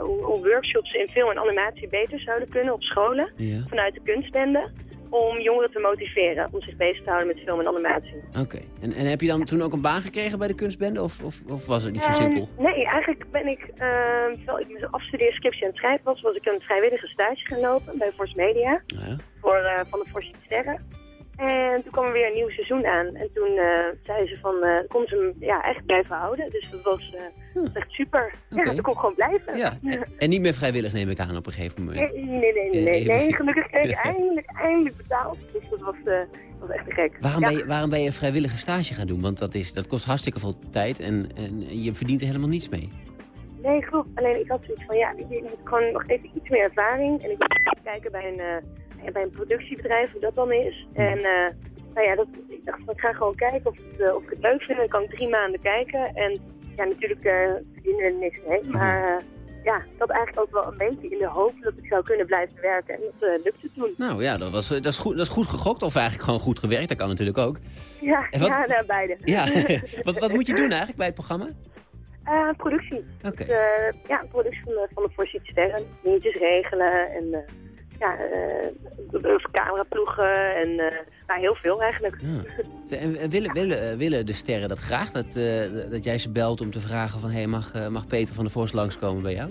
hoe, hoe workshops in film en animatie beter zouden kunnen op scholen. Ja. Vanuit de kunstbende. Om jongeren te motiveren om zich bezig te houden met film en animatie. Oké. En, en heb je dan toen ook een baan gekregen bij de kunstbende? Of, of, of was het niet zo Ehm, simpel? nee, eigenlijk ben ik, ehm, terwijl ik mijn afstudeerscriptie aan het schrijven was, was ik een vrijwillige stage gaan lopen bij Force Media. Ja. Voor, eh, van de Force Sterren. En toen kwam er weer een nieuw seizoen aan. En toen eh zeiden ze van, eh kon ze hem ja, echt blijven houden. Dus dat was eh, dat was echt super. Ja, toen kon gewoon blijven. Ja. *laughs* En, en niet meer vrijwillig neem ik aan op een gegeven moment. Nee, nee, nee, nee, nee, nee. Gelukkig kreeg ik eindelijk, eindelijk betaald. Dus dat was, eh, was echt gek. Waarom, Ja. ben je, waarom ben je een vrijwillige stage gaan doen? Want dat, is, dat kost hartstikke veel tijd en, en je verdient er helemaal niets mee. Nee, klopt. Alleen ik had zoiets van, ja, ik moet gewoon nog even iets meer ervaring. En ik wil kijken bij een, bij een productiebedrijf hoe dat dan is. En eh, nou ja, dat, ik dacht van, ik ga gewoon kijken of, het, eh, of ik het leuk vind. Dan kan ik drie maanden kijken. En ja, natuurlijk eh verdienen er niks mee. Maar eh, ja, had eigenlijk ook wel een beetje in de hoop dat ik zou kunnen blijven werken. En dat lukte toen. Nou ja, dat, was, dat, is goed, dat is goed gegokt of eigenlijk gewoon goed gewerkt. Dat kan natuurlijk ook. Ja, En wat- ja nou, beide. Ja, *laughs* wat, wat moet je doen eigenlijk bij het programma? Productie. Oké. Dus, ja, productie van de, van de. Dingetjes regelen en ja, uh, cameraploegen en uh, nou, heel veel eigenlijk. Ja. En, en willen, willen, willen de sterren dat graag? Dat, dat jij ze belt om te vragen van... Hey, mag, mag Peter van der Vorst langskomen bij jou?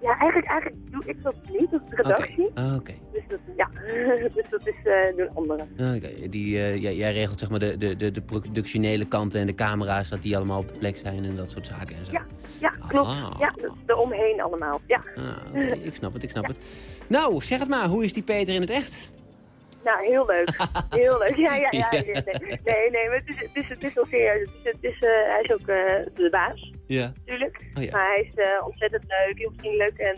Ja, eigenlijk, eigenlijk doe ik dat niet, dat is redactie. Oké. Okay. Oh, okay. Dus dat, ja, *laughs* dus dat is uh, doen anderen. Okay. Die, uh, jij, jij, regelt zeg maar de, de, de, de productionele kanten en de camera's, dat die allemaal op de plek zijn en dat soort zaken en zo. Ja, ja klopt. Ah. Ja, eromheen allemaal. Ja. Ah, ik snap het, ik snap ja. het. Nou, zeg het maar, hoe is die Peter in het echt? Nou, heel leuk. Heel leuk. Ja, ja, ja. *laughs* Nee, nee, nee maar het is, het is, het is wel serieus. Het is, het is, uh, hij is ook uh, de baas. Ja. Natuurlijk. Oh, ja. Maar hij is uh, ontzettend leuk, heel vriendelijk en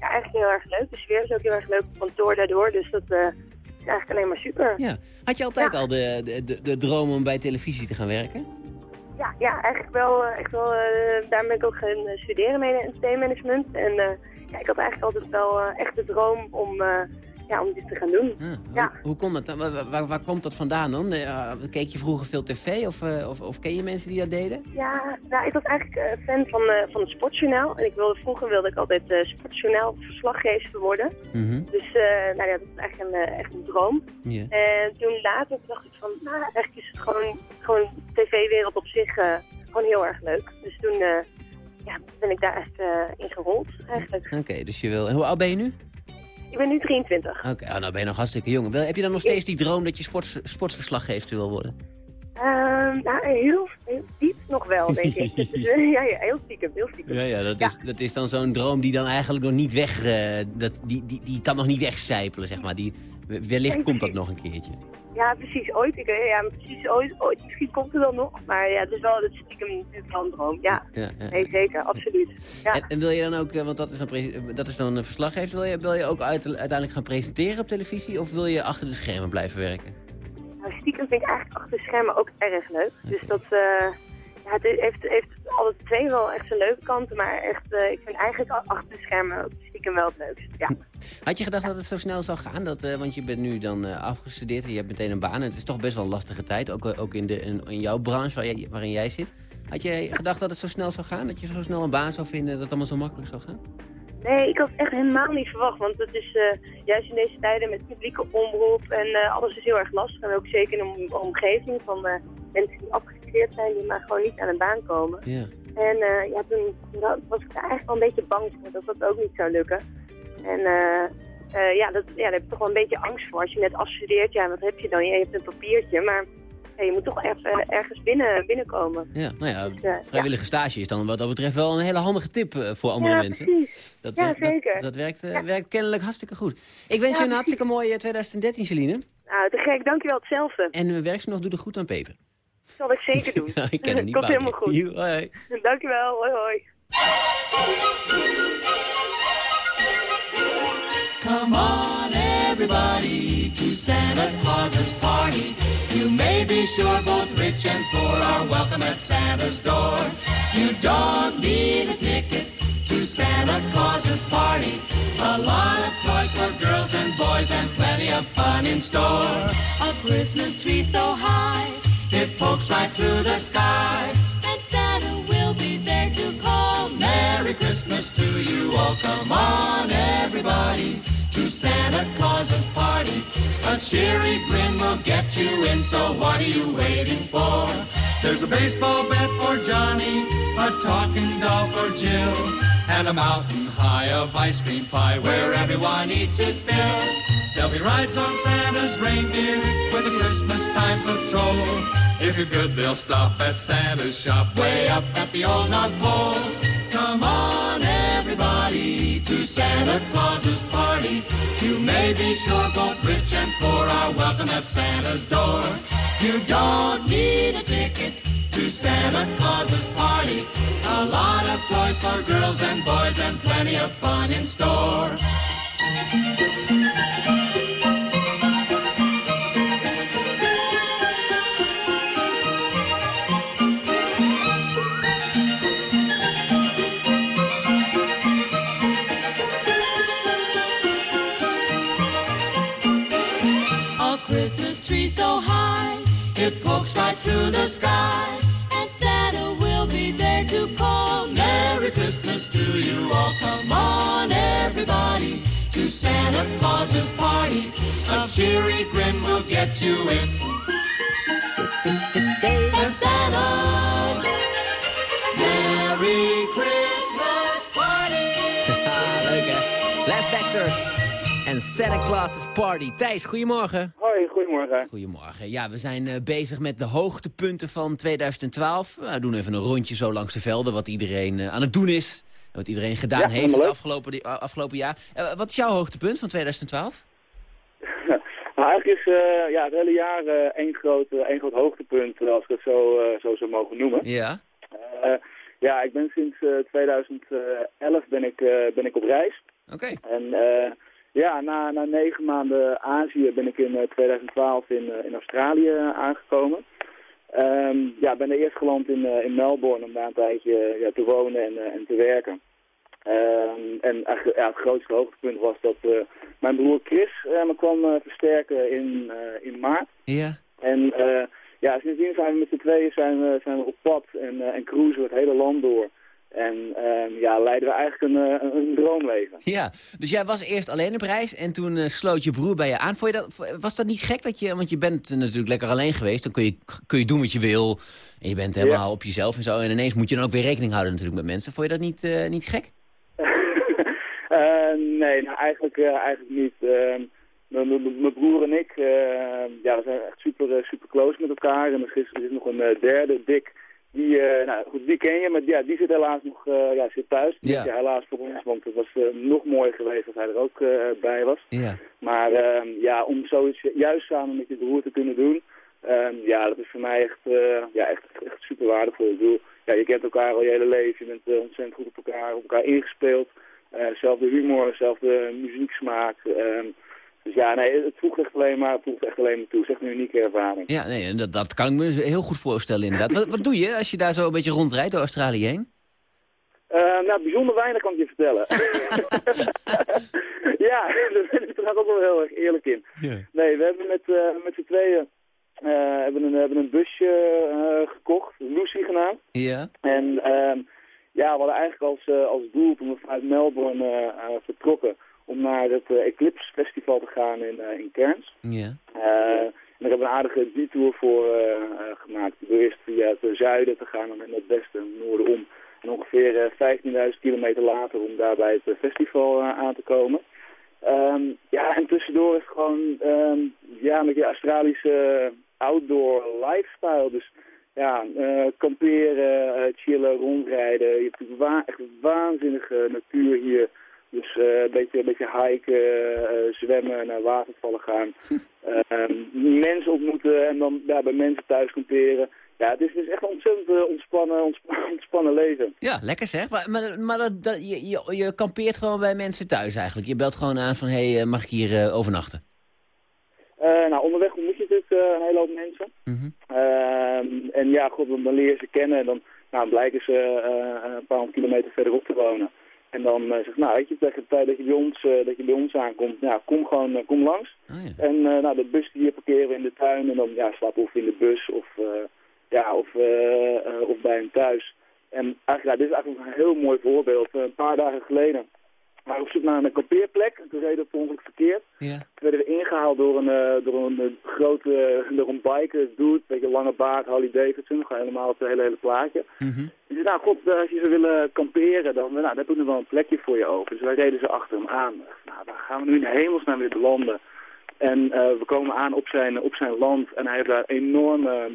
ja, eigenlijk heel erg leuk. De sfeer is ook heel erg leuk op kantoor daardoor. Dus dat is eigenlijk alleen maar super. Ja. Had je altijd ja. al de, de, de, de, droom om bij televisie te gaan werken? Ja, ja eigenlijk wel. Echt wel daar ben ik ook gaan studeren mee in entertainment management. En ja, ik had eigenlijk altijd wel echt de droom om ja, om dit te gaan doen. Ah, ja. hoe, hoe kon dat? Waar, waar, waar, komt dat vandaan dan? Uh, keek je vroeger veel tv of, uh, of, of, ken je mensen die dat deden? Ja, nou, ik was eigenlijk uh, fan van, van het sportjournaal. En ik wilde, vroeger wilde ik altijd sportjournaal verslaggever worden. Mm -hmm. Dus nou, ja, dat is echt een, echt een droom. Yeah. En toen later dacht ik van, nou, eigenlijk is het gewoon, gewoon tv-wereld op zich gewoon heel erg leuk. Dus toen ja, ben ik daar echt in gerold eigenlijk. Oké, okay, dus je wil... Hoe oud ben je nu? Ik ben nu 23. Oké, okay, oh, nou ben je nog hartstikke jong. Heb je dan nog steeds die droom dat je sport, wil worden? Um, nou, heel, heel diep nog wel, denk ik. *laughs* is, ja, ja, heel stiekem, heel stiekem. Ja, ja, dat, ja. Is, dat is dan zo'n droom die dan eigenlijk nog niet weg... Uh, dat, die, die, die kan nog niet wegcijpelen, zeg maar. Die, wellicht komt dat nog een keertje. Ja, precies. Ooit. Ik, ja, precies ooit, ooit. Misschien komt het dan nog. Maar ja, het is wel, het is stiekem een droom. Ja, ja, ja. Nee, zeker. Absoluut. Ja. En, en, wil je dan ook, want dat is dan, dat is dan een verslaggever, wil je, wil je ook uit, uiteindelijk gaan presenteren op televisie? Of wil je achter de schermen blijven werken? Nou, stiekem vind ik eigenlijk achter de schermen ook erg leuk. Dus dat, eh, ja, het heeft, heeft alle twee wel echt zijn leuke kanten, maar echt, eh, ik vind eigenlijk achter de schermen ook stiekem wel het leukst. Ja. Had je gedacht dat het zo snel zou gaan? Dat, eh, want je bent nu dan eh, afgestudeerd en je hebt meteen een baan. En het is toch best wel een lastige tijd, ook, ook in, de, in, in jouw branche waar jij- waarin jij zit. Had je gedacht dat het zo snel zou gaan? Dat je zo snel een baan zou vinden, dat het allemaal zo makkelijk zou gaan? Nee, ik had het echt helemaal niet verwacht, want het is juist in deze tijden met publieke omroep en alles is heel erg lastig. En ook zeker in een omgeving van eh, mensen die afgestudeerd zijn, die maar gewoon niet aan een baan komen. Ja. En eh, ja, toen was ik er eigenlijk wel een beetje bang voor dat dat ook niet zou lukken. En eh, eh, ja, dat, ja, daar heb ik toch wel een beetje angst voor. Als je net afstudeert, ja, wat heb je dan? Je hebt een papiertje, maar ja, je moet toch even ergens binnen, binnenkomen. Ja, nou ja, Dus, vrijwillige stage is dan wat dat betreft wel een hele handige tip voor andere ja, mensen. precies. Dat, Ja, dat- zeker. Dat, werkt, werkt kennelijk hartstikke goed. Ik wens je een hartstikke mooie 2013, Celine. Nou, te gek, dankjewel hetzelfde. En uh, werk ze nog, doe er goed aan Peter. Dat zal ik zeker *laughs* doen. Ja, ik ken hem *laughs* niet Komt helemaal goed. Joe, hoi. Dankjewel, hoi hoi. Come on, everybody, to Santa Claus's party. You may be sure both rich and poor are welcome at Santa's door. You don't need a ticket to Santa Claus's party. A lot of toys for girls and boys and plenty of fun in store. A Christmas tree so high, It pokes right through the sky. and Santa will be there to call. Merry Christmas to you all. Come on, everybody, to Santa Claus's party. A cheery grin will get you in, so what are you waiting for? There's a baseball bat for Johnny, a talking doll for Jill, and a mountain high of ice cream pie where everyone eats his fill. There'll be rides on Santa's reindeer with a Christmas time patrol. If you're good, they'll stop at Santa's shop way up at the old North Pole. Come on, to Santa Claus's party. You may be sure both rich and poor are welcome at Santa's door. You don't need a ticket to Santa Claus's party. A lot of toys for girls and boys and plenty of fun in store. It right through the sky. and Santa will be there to call. Merry Christmas to you all. Come on, everybody, to Santa Claus's party. A cheery grin will get you in. And Santa's Merry Christmas party. Ah, leuk hè. En Santa Claus's Party. Thijs, goedemorgen. Hoi, goedemorgen. Goedemorgen. Ja, we zijn eh, bezig met de hoogtepunten van 2012. We doen even een rondje zo langs de velden, wat iedereen eh, aan het doen is. Wat iedereen gedaan Ja, heeft het afgelopen, afgelopen jaar. Eh, wat is jouw hoogtepunt van 2012? *laughs* Nou, eigenlijk is ja, het hele jaar één, groot, één groot hoogtepunt, als ik het zo, zo zou mogen noemen. Ja. Ja, ik ben sinds eh, 2011 ben ik, ben ik op reis. Oké. En ja, na, na negen maanden Azië ben ik in eh, 2012 in, eh, in Australië aangekomen. Ehm, ja, ben er eerst geland in, eh, in Melbourne om daar een tijdje eh, ja, te wonen en, eh, en te werken. Ehm, en eigenlijk, ja, het grootste hoogtepunt was dat eh, mijn broer Chris eh, me kwam eh, versterken in, eh, in maart. Ja. En eh, ja, sindsdien zijn we met z'n tweeën zijn we, zijn we op pad en, eh, en cruisen we het hele land door. En ehm, ja, leiden we eigenlijk een, eh, een, droomleven. Ja, dus jij was eerst alleen op reis en toen eh, sloot je broer bij je aan. Vond je dat, was dat niet gek? Dat je, want je bent eh, natuurlijk lekker alleen geweest. Dan kun je, kun je doen wat je wil. En je bent helemaal op jezelf en zo. En ineens moet je dan ook weer rekening houden natuurlijk met mensen. Vond je dat niet, niet gek? *laughs* Nee, nou, eigenlijk, eigenlijk niet. Ehm, mijn- broer en ik, ja, we zijn echt super, super close met elkaar. En er is, er is nog een derde, Dick, die, eh, nou goed, die ken je, maar ja, die zit helaas nog eh, ja, zit thuis. Ja. helaas voor ons, want het was eh, nog mooier geweest als hij er ook bij was. Ja. Maar ehm, ja, om zoiets juist samen met je broer te kunnen doen, ehm, ja, dat is voor mij echt, ja, echt, echt super waardevol. Ik bedoel, ja, je kent elkaar al je hele leven, je bent ontzettend goed op elkaar, op elkaar ingespeeld. Zelfde humor, zelfde muzieksmaak. ehm, Dus ja, nee, het voegt echt alleen maar, het voegt echt alleen maar toe. Het is echt een unieke ervaring. Ja, nee, en dat, dat kan ik me heel goed voorstellen inderdaad. wat, wat doe je als je daar zo een beetje rondrijdt door Australië heen? Eh, nou, bijzonder weinig kan ik je vertellen. *laughs* ja, *laughs* daar ben ik er ook wel heel erg eerlijk in. Nee, we hebben met, eh, met z'n tweeën eh, hebben een, hebben een busje eh, gekocht, Lucy genaamd. Ja. En ehm, ja, we hadden eigenlijk als, eh, als doel toen we vanuit Melbourne vertrokken om naar het eh, Eclipse Festival te gaan in, eh, in Cairns. Ja. Eh, en daar hebben we een aardige detour voor gemaakt. Door eerst via het zuiden te gaan en dan het westen en het noorden om. En ongeveer eh, 15.000 kilometer later om daar bij het festival aan te komen. Ehm, ja, en tussendoor is het gewoon ehm, ja, met je Australische outdoor lifestyle. Dus ja, kamperen, chillen, rondrijden. Je hebt wa echt waanzinnige natuur hier. Dus eh, een, beetje, een beetje hiken, eh, zwemmen, naar watervallen gaan. *laughs* Ehm, mensen ontmoeten en dan daar bij mensen thuis kamperen. Ja, het is, het is echt een ontzettend eh, ontspannen, ontspannen, *laughs* ontspannen leven. Ja, lekker zeg. Maar, maar, maar dat, dat- je, je, je kampeert gewoon bij mensen thuis eigenlijk. Je belt gewoon aan van, hé, hey, eh, mag ik hier eh, overnachten? Eh, nou, onderweg ontmoet je natuurlijk eh, een hele hoop mensen. Ehm, en ja, god, dan, leer je ze kennen en dan nou, blijken ze eh, een paar honderd kilometer verderop te wonen. En dan uh, zegt, nou, weet je, tegen de tijd dat je bij ons, eh, dat je bij ons aankomt, ja, kom gewoon, eh, kom langs. En eh, nou, de bus die parkeren we in de tuin en dan ja, slaap of in de bus of, eh, ja, of, eh, eh, of bij hem thuis. En eigenlijk, ja, dit is eigenlijk een heel mooi voorbeeld. Eh, een paar dagen geleden we op zoek naar een kampeerplek. Toen reden we per ongeluk verkeerd. Ja. Toen werden we ingehaald door een, eh, door een eh, grote, *laughs* door een biker, dude, beetje lange baard, Harley Davidson, gewoon helemaal het hele, hele plaatje. Die zei, nou god, eh, als je zou willen kamperen, dan, nou, dan heb ik nog wel een plekje voor je over. Dus wij reden ze achter hem aan. Nou, daar gaan we nu in hemelsnaam weer belanden. En we komen aan op zijn, op zijn land en hij heeft daar een enorme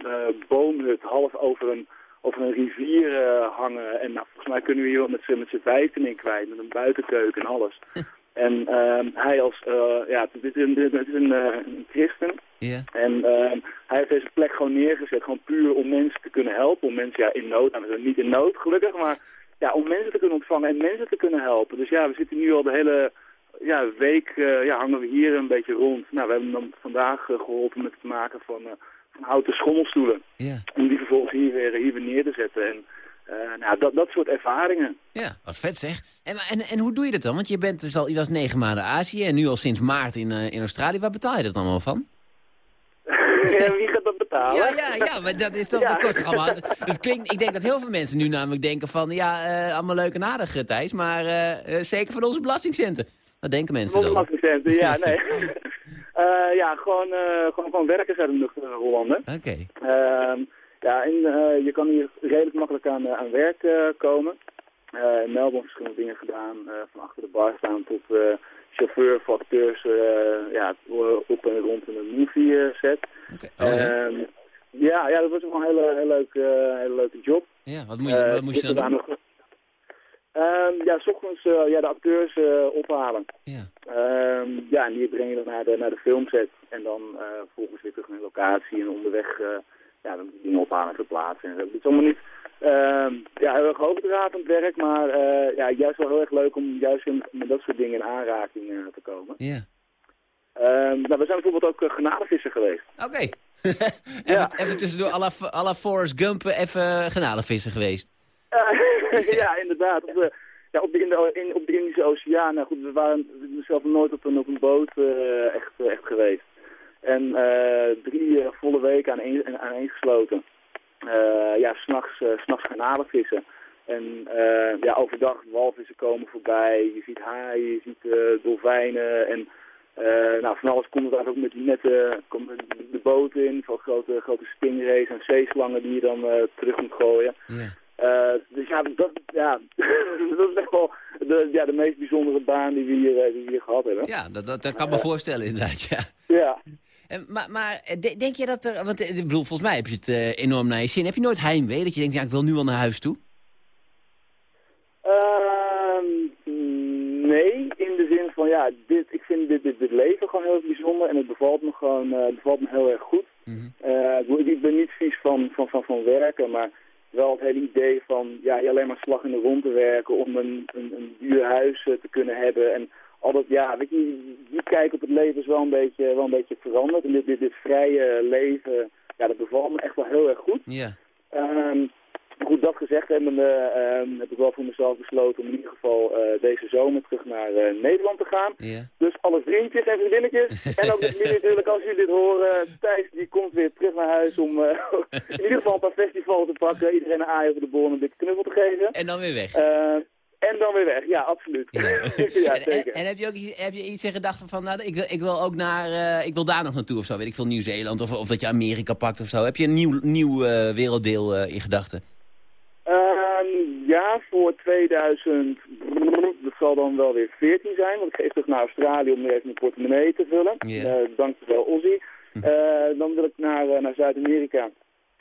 boomhut half over een, over een rivier eh, hangen. En nou, volgens mij kunnen we hier met z'n vijften in kwijt, met een buitenkeuken en alles. *laughs* En ehm, hij als, eh, ja, dit is een, dit is een, eh, een christen. Ja. En ehm, hij heeft deze plek gewoon neergezet, gewoon puur om mensen te kunnen helpen. Om mensen ja, in nood, nou, niet in nood gelukkig, maar ja, om mensen te kunnen ontvangen en mensen te kunnen helpen. Dus ja, we zitten nu al de hele ja, week, ja, hangen we hier een beetje rond. Nou, we hebben hem dan vandaag eh, geholpen met het maken van, van houten schommelstoelen. Ja. Om die vervolgens hier weer, hier weer neer te zetten. En eh, nou, dat, dat soort ervaringen. Ja, wat vet zeg. En, en, en hoe doe je dat dan? Want je, bent dus al, je was negen maanden Azië en nu al sinds maart in, eh, in Australië. Waar betaal je dat allemaal van? *laughs* Wie gaat dat betalen? Ja, ja, ja, maar dat is toch, dat kost allemaal... Dat klinkt, ik denk dat heel veel mensen nu namelijk denken van... Ja, eh, allemaal leuk en aardig, Thijs, maar zeker van onze belastingcenten. Dat denken mensen dan. belastingcenten, ja, *laughs* nee. Eh, ja, gewoon, eh, gewoon, gewoon werkers uit de nuchtere Hollanden. Oké. Ehm, ja, en eh, je kan hier redelijk makkelijk aan, eh, aan werk eh, komen. Eh, in Melbourne verschillende dingen gedaan, eh, van achter de bar staan tot eh, chauffeur voor acteurs eh, ja, op en rond in een movie eh, set. Oh, ja. Ehm, ja, ja, dat was wel een hele, hele, leuke, eh, hele leuke job. Ja, wat moet je, Eh, wat moest je dan doen? Ehm, ja, s ochtends eh, ja, de acteurs eh, ophalen. Ja. Ehm, ja, en die brengen je dan naar de, naar de filmset. En dan eh volgens weer terug naar de locatie en onderweg ja, dan dingen ophalen en verplaatsen. En zo. Het is allemaal niet ehm, ja, heel erg hoogdravend werk, maar ja, juist wel heel erg leuk om juist in- met dat soort dingen in aanraking te komen. Ja. Nou, we zijn bijvoorbeeld ook genadevissen geweest. Oké. *laughs* even, even tussendoor, à la, à la Forrest Gump, even genadevissen geweest. *laughs* ja, inderdaad. Op de, ja, op de, in de, in, op de Indische Oceaan. Nou goed, we waren zelf nooit op een, op een boot eh, echt, eh, echt geweest. En eh, drie volle weken aan een, aaneengesloten. Eh ja, s'nachts uh, s'nachts garnalenvissen. En ja, overdag walvissen komen voorbij. Je ziet haaien, je ziet dolfijnen. En nou, van alles komt er ook met die netten komt de, boot in. Van grote, grote stingrays en zeeslangen die je dan terug moet gooien. Ja. Uh, dus ja, dat, ja, *laughs* dat is echt wel de, ja, de meest bijzondere baan die we hier, uh, die we hier gehad hebben. Ja, dat, dat, dat kan me uh, voorstellen inderdaad, ja. Ja. En, maar maar denk je dat er, want ik bedoel, volgens mij heb je het uh, enorm naar je zin. Heb je nooit heimwee, dat je denkt, ja, ik wil nu al naar huis toe? Uh, nee, in de zin van, ja, dit, ik vind dit, dit, dit leven gewoon heel bijzonder en het bevalt me gewoon, uh, bevalt me heel erg goed. Mm -hmm. ik ben niet vies van, van, van, van werken, maar wel het hele idee van ja, je alleen maar slag in de rond te werken om een, een, een duur huis uh, te kunnen hebben. En al dat, ja, weet je, die kijk op het leven is wel een beetje, wel een beetje veranderd. En dit, dit, dit vrije leven, ja, dat bevalt me echt wel heel erg goed. Ja. Goed, dat gezegd hebbende ehm, heb ik wel voor mezelf besloten om in ieder geval eh, deze zomer terug naar eh, Nederland te gaan. Dus alle vriendjes en vriendinnetjes. *laughs* en ook de familie natuurlijk, als jullie dit horen, Thijs die komt weer terug naar huis om eh, *laughs* in ieder geval een paar festivals te pakken. Iedereen een aai over de boren een dikke knuffel te geven. En dan weer weg. Eh, en dan weer weg, ja, absoluut. Ja, *laughs* en, zeker. en, en heb je ook iets, heb je iets in gedachten van, nou, ik wil, ik wil ook naar, eh, ik wil daar nog naartoe of zo, weet ik veel, Nieuw-Zeeland of, of dat je Amerika pakt of zo. Heb je een nieuw, nieuw eh, werelddeel eh, in gedachten? Ehm, ja, voor 2000, dat zal dan wel weer 14 zijn, want ik ga eerst terug naar Australië om weer even mijn portemonnee te vullen. Eh, dankjewel Ozzy. Eh, dan wil ik naar, eh, naar Zuid-Amerika.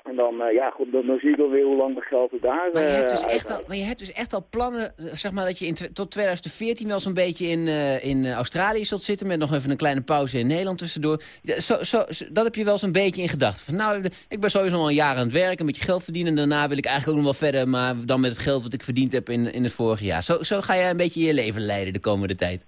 En dan, eh, ja, goed, dan, dan zie ik alweer hoe lang mijn geld er daar Maar je, hebt eh, dus echt al, maar je hebt dus echt al plannen, eh, zeg maar, dat je in tot 2014 wel zo'n beetje in, in Australië zult zitten... met nog even een kleine pauze in Nederland tussendoor. Zo, zo, zo- dat heb je wel zo'n beetje in gedachten. Van, nou, ik ben sowieso al een jaar aan het werken, een beetje geld verdienen... en daarna wil ik eigenlijk ook nog wel verder, maar dan met het geld wat ik verdiend heb in, in het vorige jaar. Zo, zo ga jij een beetje je leven leiden de komende tijd.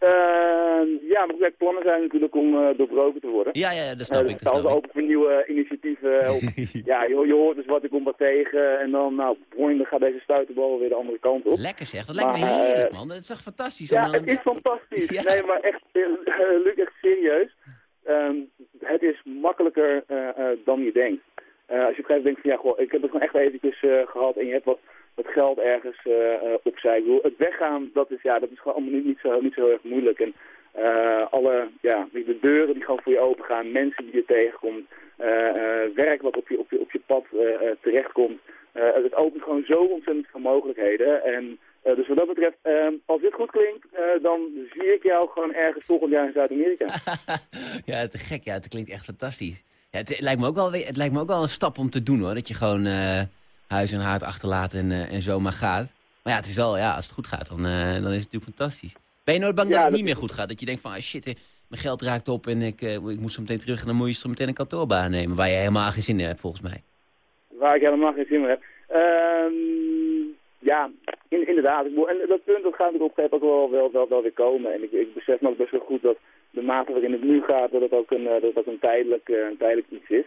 Ehm, ja, maar plannen zijn natuurlijk om eh, doorbroken te worden. Ja, ja, dat snap Eh, dus ik. Dat snap open voor nieuwe initiatieven. Of, *laughs* ja, je, je hoort dus wat, ik kom wat tegen. En dan, nou, dan gaat deze stuiterbal weer de andere kant op. Lekker zeg, dat lijkt me heerlijk, eh, man. Dat is toch fantastisch? Ja, dan- het is fantastisch. *laughs* Ja. Nee, maar echt, eh, Luc, echt serieus. Ehm, het is makkelijker eh, eh, dan je denkt. Eh, als je op een gegeven moment denkt van, ja, goh, ik heb het gewoon echt eventjes eh, gehad en je hebt wat, wat geld ergens eh, opzij. Ik het weggaan, dat is, ja, dat is gewoon allemaal niet, zo, niet zo heel erg moeilijk. En alle, ja, de deuren die gewoon voor je open gaan, mensen die je tegenkomt, werk wat op je, op je, op je pad terechtkomt. Het opent gewoon zo ontzettend veel mogelijkheden. En dus wat dat betreft, ehm, als dit goed klinkt, dan zie ik jou gewoon ergens volgend jaar in Zuid-Amerika. *laughs* Ja, te gek. Ja, het klinkt echt fantastisch. Ja, het, lijkt me ook wel, het lijkt me ook wel een stap om te doen, hoor. Dat je gewoon eh, huis en haard achterlaat en, eh, en zomaar gaat. Maar ja, het is wel, ja, als het goed gaat, dan, eh, dan is het natuurlijk fantastisch. Ben je nooit bang Ja, dat het dat niet meer goed gaat? Dat je denkt van, ah, shit, mijn geld raakt op en ik, ik moet zo meteen terug... en dan moet je zo meteen een kantoorbaan nemen, waar je helemaal geen zin in hebt, volgens mij. Waar ik helemaal geen zin meer heb. Ehm, ja, in, inderdaad. En dat punt dat gaat natuurlijk op een gegeven moment ook wel, wel, wel, wel weer komen. En ik, ik besef me ook best wel goed dat de mate waarin het nu gaat, dat het ook een, eh, dat het een, tijdelijk, eh, een tijdelijk iets is.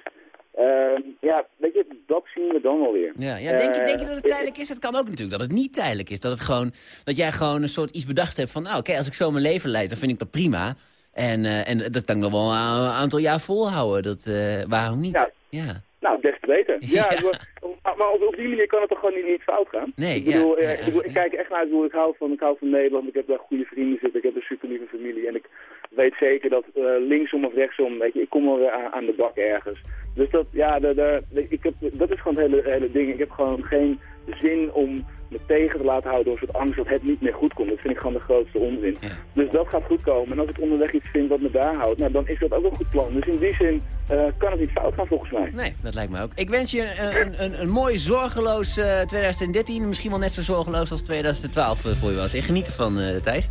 Ehm, ja, weet je, dat zien we dan wel weer. Ja, ja denk, je, Eh, denk je dat het tijdelijk is? Het kan ook natuurlijk dat het niet tijdelijk is. Dat, het gewoon, dat jij gewoon een soort iets bedacht hebt van... nou, oké, als ik zo mijn leven leid, dan vind ik dat prima. En, en dat kan ik nog wel een aantal jaar volhouden. Dat, waarom niet? Ja. ja. Nou, des te beter. *laughs* Ja, maar maar op, op die manier kan het toch gewoon niet, niet fout gaan? Nee, ik bedoel, ja, ik, bedoel, ik kijk echt naar. Ik, bedoel, ik, hou van, ik hou van Nederland. Ik heb daar goede vrienden zitten. Ik heb een super lieve familie. En ik weet zeker dat eh, linksom of rechtsom, weet je, ik kom wel weer aan, aan de bak ergens. Dus dat, ja, de, de, ik heb, dat is gewoon het hele, hele ding. Ik heb gewoon geen zin om me tegen te laten houden door een soort angst dat het niet meer goed komt. Dat vind ik gewoon de grootste onzin. Dus dat gaat goed komen. En als ik onderweg iets vind wat me daar houdt, nou, dan is dat ook een goed plan. Dus in die zin eh, kan het niet fout gaan volgens mij. Nee, dat lijkt me ook. Ik wens je een, een, een, een mooi zorgeloos eh, 2013. Misschien wel net zo zorgeloos als 2012 eh, voor je was. En geniet ervan, eh Thijs.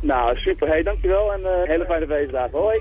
Nou, super. Hey, dankjewel en eh hele fijne feestdagen. Hoi.